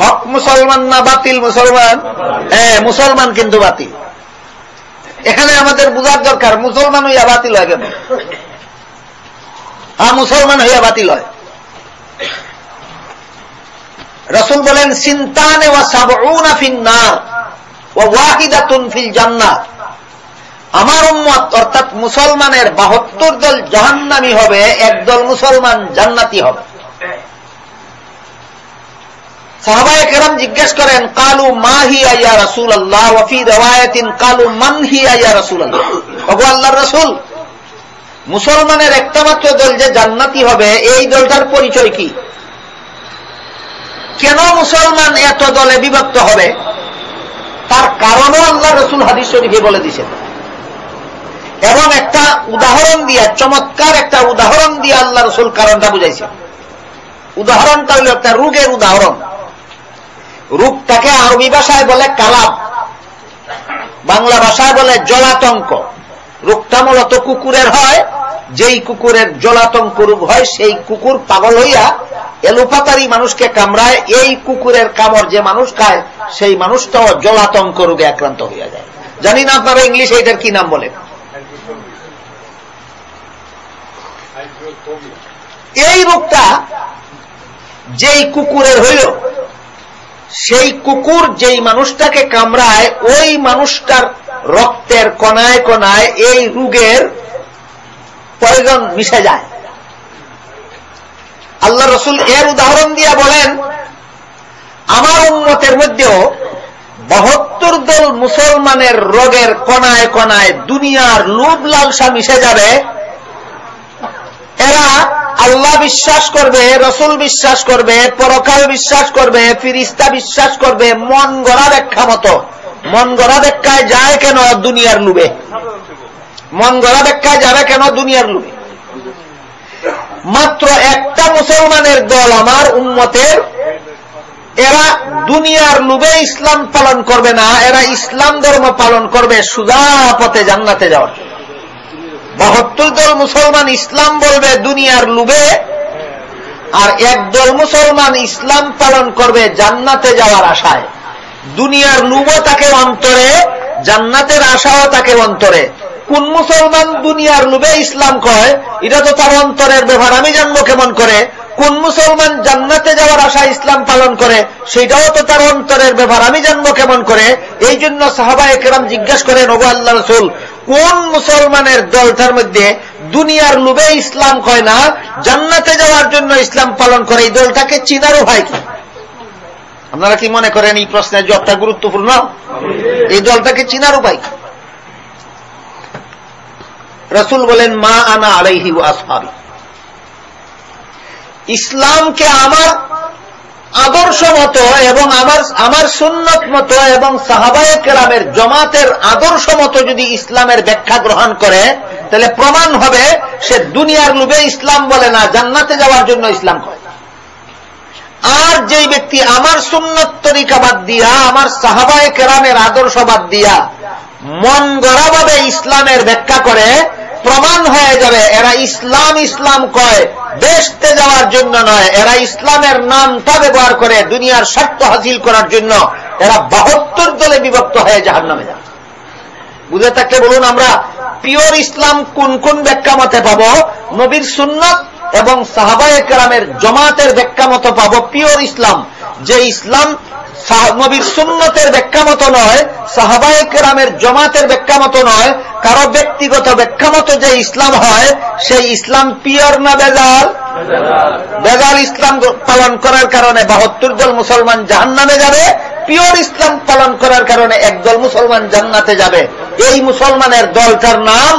হক মুসলমান না বাতিল মুসলমান? হ্যাঁ মুসলমান কিন্তু বাতিল। এখানে আমাদের বুঝার দরকার, মুসলমান হইয়া বাতিল হয় কেন? হ্যাঁ মুসলমান হইয়া বাতিল হয়। রসুল বলেন, সিন্তানে ফিল জান্না আমার উম্মত, অর্থাৎ মুসলমানের বাহাত্তর দল জাহান্নামি হবে একদল মুসলমান জান্নাতি হবে। সাহাবায় কেরাম জিজ্ঞেস করেন, কালু মা হিয়া রসুল আল্লাহ ওয়ফি রওয়ায়তিন, কালু মান হিয়া রসুল আল্লাহ রসুল, মুসলমানের একটা মাত্র দল যে জান্নাতি হবে, এই দলটার পরিচয় কি? কেন মুসলমান এত দলে বিভক্ত হবে? তার কারণও আল্লাহ রসুল হাদিস শরীফে বলে দিছেন এবং একটা উদাহরণ দিয়ে, চমৎকার একটা উদাহরণ দিয়ে আল্লাহ রসুল কারণটা বুঝাইছে উদাহরণটা হল একটা রোগের উদাহরণ। রূপটাকে আরবি ভাষায় বলে কালাব, বাংলা ভাষায় বলে জলাতঙ্ক। রোগটা মূলত কুকুরের হয়, যেই কুকুরের জলাতঙ্ক রোগ হয়, সেই কুকুর পাগল হইয়া এলোপাতারি মানুষকে কামড়ায়, এই কুকুরের কামড় যে মানুষ খায়, সেই মানুষটাও জলাতঙ্ক রোগে আক্রান্ত হইয়া যায়। জানি না আপনারা ইংলিশে এটার কি নাম বলেন? এই রোগটা যেই কুকুরের হইল সেই কুকুর যেই মানুষটাকে কামড়ায়, ওই মানুষটার রক্তের কনায় কনায় এই রোগের প্রয়োজন মিশে যায়। আল্লাহ রসুল এর উদাহরণ দিয়া বলেন, আমার উন্মতের মধ্যেও বহত্তর দল মুসলমানের রোগের কনায় কনায় দুনিয়ার লোভ লালসা মিশে যাবে এরা আল্লাহ বিশ্বাস করবে, রসুল বিশ্বাস করবে, পরকাল বিশ্বাস করবে, ফিরিস্তা বিশ্বাস করবে, মন গড়া ব্যাখ্যা মতো। মন গড়া ব্যাখ্যায় যায় কেন দুনিয়ার লুবে মন গড়া ব্যাখ্যায় যাবে কেন দুনিয়ার লুবে মাত্র একটা মুসলমানের দল আমার উন্মতের এরা দুনিয়ার লুবে ইসলাম পালন করবে না, এরা ইসলাম ধর্ম পালন করবে সুদা পথে জান্নাতে যাওয়ার জন্য। বাহাত্তর দল মুসলমান ইসলাম বলবে দুনিয়ার লুবে, আর একদল মুসলমান ইসলাম পালন করবে জান্নাতে যাওয়ার আশায়। দুনিয়ার লুবও তাকে অন্তরে, জান্নাতের আশাও তাকে অন্তরে। কোন মুসলমান দুনিয়ার লুবে ইসলাম কয়, এটা তো তার অন্তরের ব্যাপার আমি জানব কেমন করে? কোন মুসলমান জান্নাতে যাওয়ার আশা ইসলাম পালন করে, সেটাও তো তার অন্তরের ব্যাপার আমি জানব কেমন করে? এই জন্য সাহাবা একরাম জিজ্ঞাসা করেন, ওগো আল্লাহ রসুল কোন মুসলমানের দলটার মধ্যে দুনিয়ার লুবে ইসলাম কয় না, জান্নাতে যাওয়ার জন্য ইসলাম পালন করে, এই দলটাকে চিনারও হয় কি? আপনারা কি মনে করেন এই প্রশ্নের জবটা গুরুত্বপূর্ণ? এই দলটাকে চিনার উপায় কি? রসুল বলেন, মা আনা আলাইহি আসহাবি। ইসলামকে আমার আদর্শ মতো এবং আমার আমার সুন্নত মতো এবং সাহাবায় কেরামের জমাতের আদর্শ মতো যদি ইসলামের ব্যাখ্যা গ্রহণ করে, তাহলে প্রমাণ হবে সে দুনিয়ার লোভে ইসলাম বলে না, জান্নাতে যাওয়ার জন্য ইসলাম করে। আর যেই ব্যক্তি আমার সুন্নত তরিকা বাদ দিয়া, আমার সাহাবায় কেরামের আদর্শ বাদ দিয়া মন গড়াভাবে ইসলামের ব্যাখ্যা করে প্রমাণ হয়ে যাবে, এরা ইসলাম ইসলাম কয়। দেশতে যাওয়ার জন্য নয়, এরা ইসলামের নামটা ব্যবহার করে দুনিয়ার স্বার্থ হাসিল করার জন্য এরা বাহাত্তর দলে বিভক্ত হয়ে যাহার নামে যাবে বুঝে থাকলে বলুন আমরা পিওর ইসলাম কোন কোন ব্যাখ্যা মতে পাব? নবীর সুন্নত এবং সাহাবায় কেরামের জমাতের ব্যাখ্যা মতো পাব পিওর ইসলাম। যে ইসলাম নবীর সুন্নতের ব্যাখ্যা মতো নয়, সাহাবায় কেরামের জমাতের ব্যাখ্যা মতো নয়, কারও ব্যক্তিগত ব্যাখ্যা মতো যে ইসলাম হয়, সেই ইসলাম পিওর না বেজাল? বেজাল ইসলাম পালন করার কারণে বাহাত্তর দল মুসলমান জাহান নামে যাবে, পিওর ইসলাম পালন করার কারণে একদল মুসলমান জান্নাতে যাবে। এই মুসলমানের দলটার নাম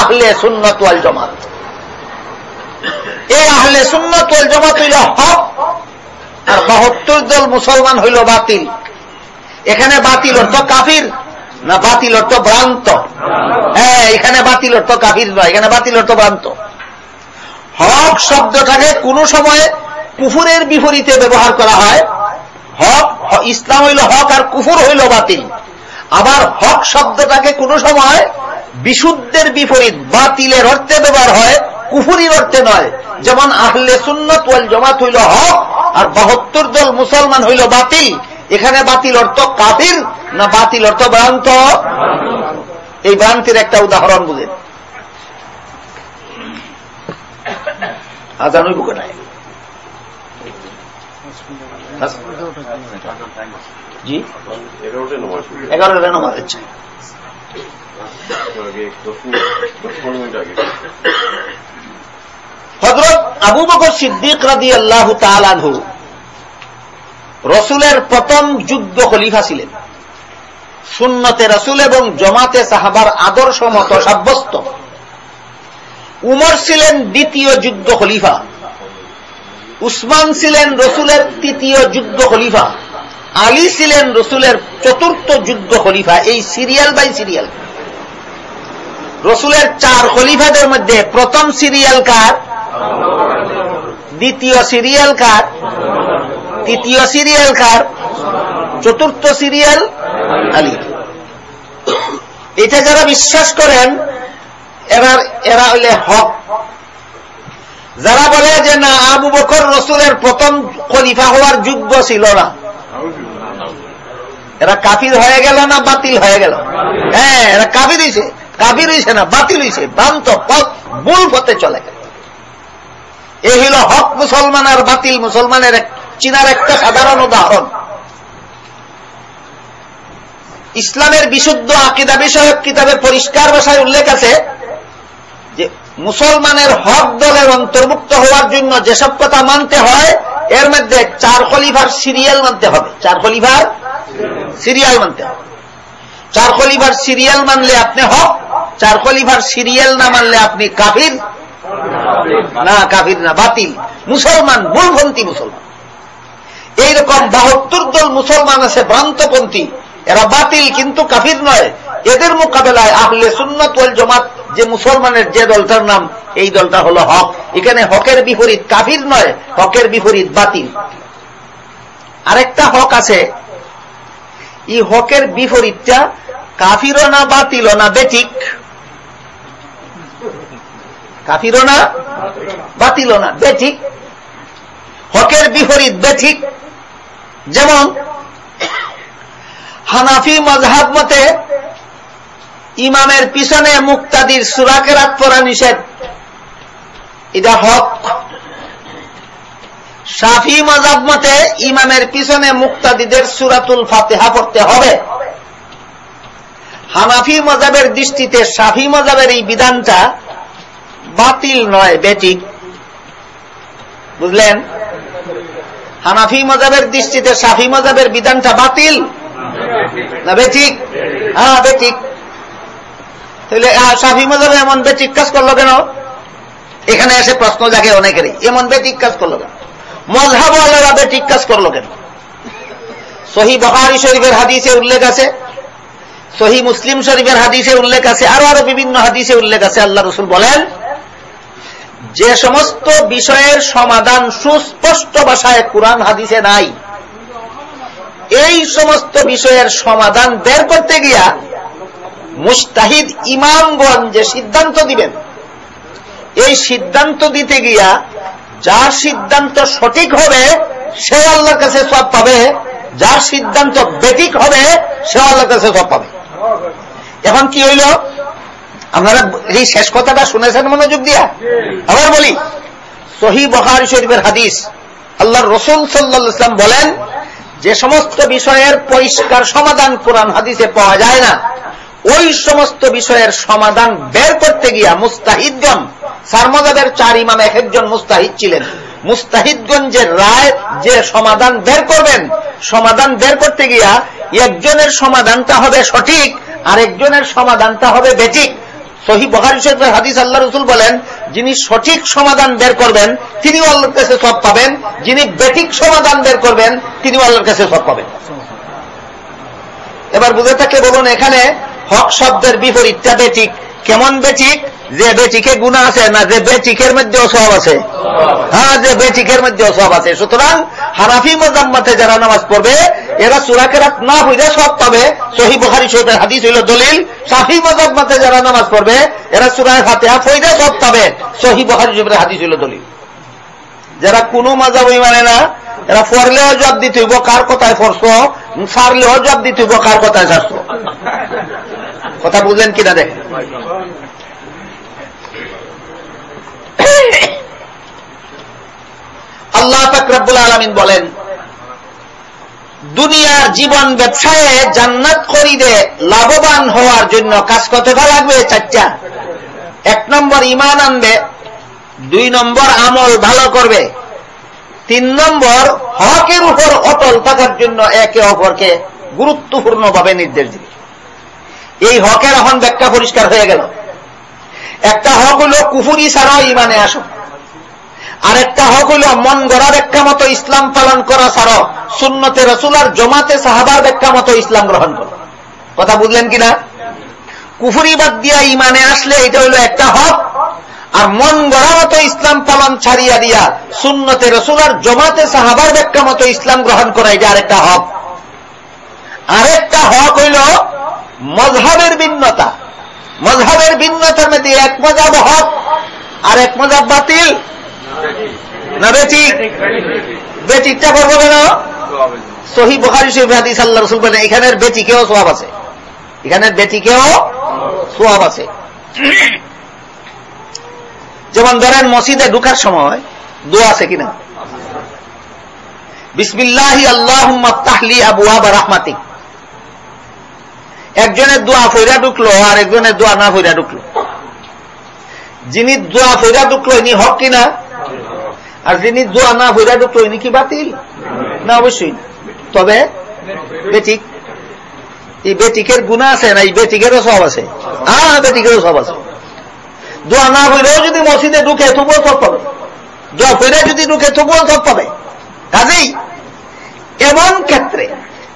আহলে সুন্নত ওয়াল জমাত। এই আহলে সুন্নত ওয়াল জমাত হইল হক আর বাহাত্তর দল মুসলমান হইল বাতিল। এখানে বাতিল অর্থ কাফির? না, বাতিল অর্থ ভ্রান্ত। হ্যাঁ এখানে বাতিল অর্থ কাফির নয়, এখানে বাতিল অর্থ ভ্রান্ত। হক শব্দটাকে কোন সময় কুফুরের বিপরীতে ব্যবহার করা হয়। হক, ইসলাম হইল হক আর কুফুর হইল বাতিল। আবার হক শব্দটাকে কোন সময় বিশুদ্ধের বিপরীত, বাতিলের অর্থে ব্যবহার হয়, কুফুরির অর্থে নয়। যেমন আহলে সুন্নত ওয়াল জমাত হইল হক আর বাহাত্তর দল মুসলমান হইল বাতিল। এখানে বাতিল অর্থ কাফির না বাতিল অর্থ ভ্রান্ত? এই ভ্রান্তির একটা উদাহরণ বুঝেন। আজান ওই বুকে নাই জি? এগারোটা নামাজ আচ্ছা হজরত আবু বকর সিদ্দিক রাদি আল্লাহ তালানহু রসুলের প্রথম যুদ্ধ খলিফা ছিলেন। সুন্নতে রসুল এবং জমাতে সাহাবার আদর্শ মত সাব্যস্ত। উমর ছিলেন দ্বিতীয় যুদ্ধ খলিফা। উসমান ছিলেন রসুলের তৃতীয় যুদ্ধ খলিফা। আলী ছিলেন রসুলের চতুর্থ যুদ্ধ খলিফা, এই সিরিয়াল বাই সিরিয়াল। রসুলের চার খলিফাদের মধ্যে প্রথম সিরিয়াল কার? দ্বিতীয় সিরিয়াল কার? তৃতীয় সিরিয়াল কার? চতুর্থ সিরিয়াল আলী। এটা যারা বিশ্বাস করেন এরা এরা হইলে হক। যারা বলে যে না, আবু বকর রসুলের প্রথম খলিফা হওয়ার যোগ্য ছিল না। এরা কাফির হয়ে গেল না বাতিল হয়ে গেল? হ্যাঁ এরা কাফির হয়েছে কাফির হয়েছে না, বাতিল হয়েছে ভ্রান্ত ভুল পথে চলে গেল। এই হইল হক মুসলমান আর বাতিল। মুসলমানের চিনার একটা সাধারণ উদাহরণ। ইসলামের বিশুদ্ধ আকিদা বিষয়ক কিতাবে পরিষ্কার ভাষায় উল্লেখ আছে যে মুসলমানের হক দলের অন্তর্ভুক্ত হওয়ার জন্য যেসব কথা মানতে হয়, এর মধ্যে চার খলিফার সিরিয়াল মানতে হবে। চার খলিফার সিরিয়াল মানতে হবে। চার খলিফার সিরিয়াল মানলে আপনি হক, চার খলিফার সিরিয়াল না মানলে আপনি কাফির। না কাফির, না বাতিল। মুসলমান, মূলপন্থী মুসলমান। এইরকম বাহাত্তর দল মুসলমান আছে, ভ্রান্তপন্থী। এরা বাতিল, কিন্তু কাফির নয়। এদের মোকাবেলায় আহলে সুন্নত ওয়াল জমাত, যে মুসলমানের যে দলটার নাম, এই দলটা হলো হক। এখানে হকের বিপরীত কাফির নয়, হকের বিপরীত বাতিল। আরেকটা হক আছে। এই হকের বিপরীতটা কাফিরও না বাতিল না বেঠিক। কাফিরও না, বাতিলও না। বেঠিক। হকের বিপরীত বেঠিক। যেমন, হানাফি মজহাব মতে, ইমামের পিছনে মুক্তাদির সুরাকেরাত পড়া নিষেধ। এটা হক। সাফি মজাব মতে, ইমামের পিছনে মুক্তাদিদের সুরাতুল ফাতেহা পড়তে হবে। হানাফি মজাবের দৃষ্টিতে সাফি মজাবের এই বিধানটা বাতিল নয় বেটিক বুঝলেন? হানাফি মজাবের দৃষ্টিতে সাফি মজাবের বিধানটা বাতিল? না বেঠিক? হ্যাঁ বেঠিক। তাহলে সাফি মজাবে এমন বেঠিক কাজ করল কেন? এখানে এসে প্রশ্ন জাগে অনেকেরই। এমন বেঠিক কাজ করল কেন? মজহাব আল্লাহ বেঠিক কাজ করল কেন? সহি বহারি শরীফের হাদিসে উল্লেখ আছে। সহি মুসলিম শরীফের হাদিসে উল্লেখ আছে। আরও আরও বিভিন্ন হাদিসে উল্লেখ আছে। আল্লাহ রসুল বলেন যে সমস্ত বিষয়ের সমাধান সুস্পষ্ট ভাষায় কোরআন, হাদিসে নাই, এই সমস্ত বিষয়ের সমাধান বের করতে গিয়া মুস্তাহিদ ইমামগণ যে সিদ্ধান্ত দিবেন, এই সিদ্ধান্ত দিতে গিয়া যার সিদ্ধান্ত সঠিক হবে, সে আল্লাহর কাছে সব পাবে। যার সিদ্ধান্ত বেঠিক হবে, সে আল্লাহর কাছে সব পাবে। এখন কি হইল? আপনারা এই শেষ কথাটা শুনেছেন মনোযোগ দিয়া? আবার বলি সহি বহারি শরীফের হাদিস আল্লাহ রসুল সাল্লাম বলেন, যে সমস্ত বিষয়ের পরিষ্কার সমাধান কোরআন হাদিসে পাওয়া যায় না, ওই সমস্ত বিষয়ের সমাধান বের করতে গিয়া মুস্তাহিদগণ, সারমজাদের চার ইমাম এক একজন মুস্তাহিদ ছিলেন। মুস্তাহিদগঞ্জের রায় যে সমাধান বের করবেন, সমাধান বের করতে গিয়া একজনের সমাধানটা হবে সঠিক আর একজনের সমাধানটা হবে বেঠিক। সহি বহারি শরীফের হাদিস আল্লাহ রসুল বলেন, যিনি সঠিক সমাধান বের করবেন, তিনিও আল্লাহর কাছে সব পাবেন। যিনি বেঠিক সমাধান বের করবেন, তিনিও আল্লাহর কাছে সব পাবেন। এবার বুঝে থাকে বলুন, এখানে হক শব্দের বিপরীতটা বেঠিক। কেমন বেঠিক? যে বেটিকে গুণা আছে না যে বেটিকের মধ্যে সব আছে? হ্যাঁ যে বেটিকের মধ্যে সব আছে। সুতরাং হারাফি মজাম্মাতে যারা নামাজ পড়বে এরা সুরাকেরাত না হইলে সব পাবে। সহি বহারি শহীদের হাদিস হইল দলিল। সাফি মজাম্মাতে যারা নামাজ পড়বে, এরা সুরায় ফাতেহা ফইলে সব পাবে। সহি বহারি শহীদের হাদিস হইল দলিল। যারা কোনো মজাবই মানে না, এরা পড়লেও জব দিতে হইব, কার কথায় পড়ছ? সারলেও জব দিতে হইব, কার কথায় সারছ? কথা বুঝলেন কিনা দেখেন। আল্লাহ ফাকরাবুল আলমিন বলেন দুনিয়ার জীবন ব্যবসায়ে জান্নাত করিবে লাভবান হওয়ার জন্য কাজ কতটা লাগবে? চারটা। এক নম্বর ইমান আনবে, দুই নম্বর আমল ভালো করবে, তিন নম্বর হকের উপর অটল থাকার জন্য একে অপরকে গুরুত্বপূর্ণভাবে নির্দেশ দিবে। এই হকের এখন ব্যাখ্যা পরিষ্কার হয়ে গেল। একটা হক হল কুফুরি ছাড়াও ইমানে আসো। আরেকটা হক হইল, মন গড়া ব্যাখ্যা মতো ইসলাম পালন করা ছাড়াও সুন্নতে রসুলার জমাতে সাহাবার ব্যাখ্যা মতো ইসলাম গ্রহণ করো। কথা বুঝলেন কিনা? কুফুরি বাদ দিয়া ইমানে আসলে এটা হইল একটা হক। আর মন গড়া মতো ইসলাম পালন ছাড়িয়া দিয়া সুন্নতে রসুলার জমাতে সাহাবার ব্যাখ্যা মতো ইসলাম গ্রহণ করা, এটা আরেকটা হক। আরেকটা হক হইল মজহাবের ভিন্নতা। মজহাবের ভিন্নতার মধ্যে এক মজাব হক আর এক মজাব বাতিল। না করব কেন? সহি রসুল বলেন, এখানের আছে? এখানের আছে? যেমন ধরেন, মসজিদে ঢুকার সময় দোয়া আছে কিনা? বিসমিল্লাহি আল্লাহ তাহলি আবু রাহমাতিক। একজনের দোয়া ফইরা ঢুকলো, আর একজনের দোয়া না ফইরা ঢুকলো। যিনি দোয়া ফইরা ঢুকলো, ইনি হক কিনা? আর যিনি দোয়া না ফইরা ঢুকলো, ইনি কি বাতিল? না, অবশ্যই তবে বেটিক, এই বেটিকের গুণা আছে না, এই বেটিকেরও সব আছে? হ্যাঁ বেটিকেরও সব আছে। দোয়া না হইলেও যদি মসজিদে ঢুকে, তবুও সব পাবে। দোয়া ফিরে যদি ঢুকে, তবুও সব পাবে। কাজেই এমন ক্ষেত্রে,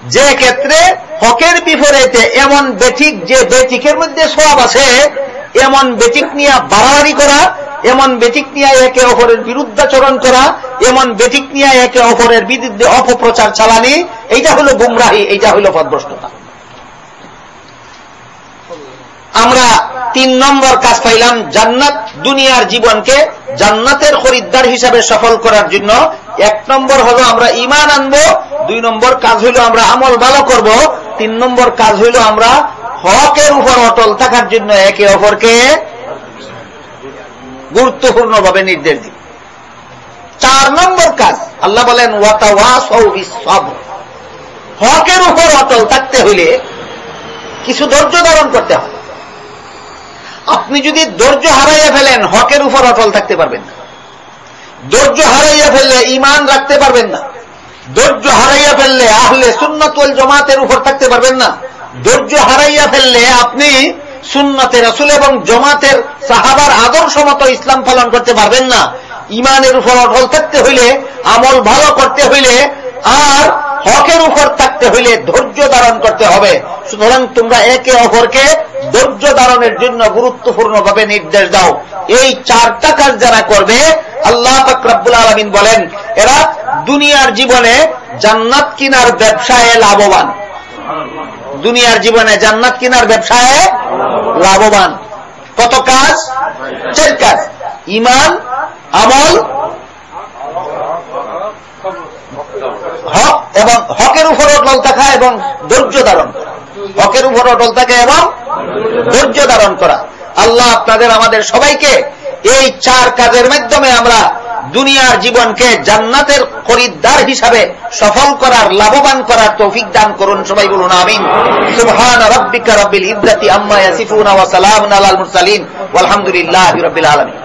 যে ক্ষেত্রে হকের বিপরীতে এমন বেঠিক যে বেঠিকের মধ্যে সব আছে এমন বেঠিক নিয়ে বাড়াবাড়ি করা, এমন বেঠিক নিয়ে একে অপরের বিরুদ্ধাচরণ করা, এমন বেঠিক নিয়ে একে অপরের বিরুদ্ধে অপপ্রচার চালানি, এইটা হলো গুমরাহি, এইটা হলো পদভ্রষ্টতা। আমরা তিন নম্বর কাজ পাইলাম, জান্নাত দুনিয়ার জীবনকে জান্নাতের খরিদ্দার হিসাবে সফল করার জন্য। এক নম্বর হলো আমরা ইমান আনব, দুই নম্বর কাজ হইল আমরা আমল ভালো করব, তিন নম্বর কাজ হইল আমরা হকের উপর অটল থাকার জন্য একে অপরকে গুরুত্বপূর্ণভাবে নির্দেশ দিব চার নম্বর কাজ, আল্লাহ বলেন হকের উপর অটল থাকতে হইলে কিছু ধৈর্য ধারণ করতে হয় আপনি যদি ধৈর্য হারাইয়া ফেলেন, হকের উপর অটল থাকতে পারবেন না। ধৈর্য হারাইয়া ফেললে ইমান রাখতে পারবেন না। ধৈর্য হারাইয়া ফেললে আহলে সুন্নতুল জমাতের উপর থাকতে পারবেন না। ধৈর্য হারাইয়া ফেললে আপনি সুন্নতের রসুল এবং জমাতের সাহাবার আদর্শ মতো ইসলাম পালন করতে পারবেন না। ইমানের উপর অটল থাকতে হইলে, আমল ভালো করতে হইলে, আর হকের উপর থাকতে হইলে ধৈর্য ধারণ করতে হবে। সুতরাং তোমরা একে অপরকে ধৈর্য ধারণের জন্য গুরুত্বপূর্ণভাবে নির্দেশ দাও। এই চারটা কাজ যারা করবে, আল্লাহ ফকরাবুল আলমিন বলেন, এরা দুনিয়ার জীবনে জান্নাত কিনার ব্যবসায় লাভবান। দুনিয়ার জীবনে জান্নাত কিনার ব্যবসায় লাভবান। কত কাজ? চার কাজ। ইমান, আমল, হক এবং হকের উপর অটল থাকা এবং ধৈর্য ধারণ করা। হকের উপর অটল থাকা এবং ধৈর্য ধারণ করা। আল্লাহ আপনাদের, আমাদের সবাইকে এই চার কাজের মাধ্যমে আমরা দুনিয়ার জীবনকে জান্নাতের খরিদ্দার হিসাবে সফল করার, লাভবান করার তৌফিক দান করুন, সবাই বলুন আমিন। সুবহান রাব্বিকা রাব্বিল ইজ্জাতি আম্মা ইয়াসিফুন ওয়া সালামুন আলাল মুরসালিন। ওয়ালহামদুলিল্লাহি রাব্বিল আলামিন।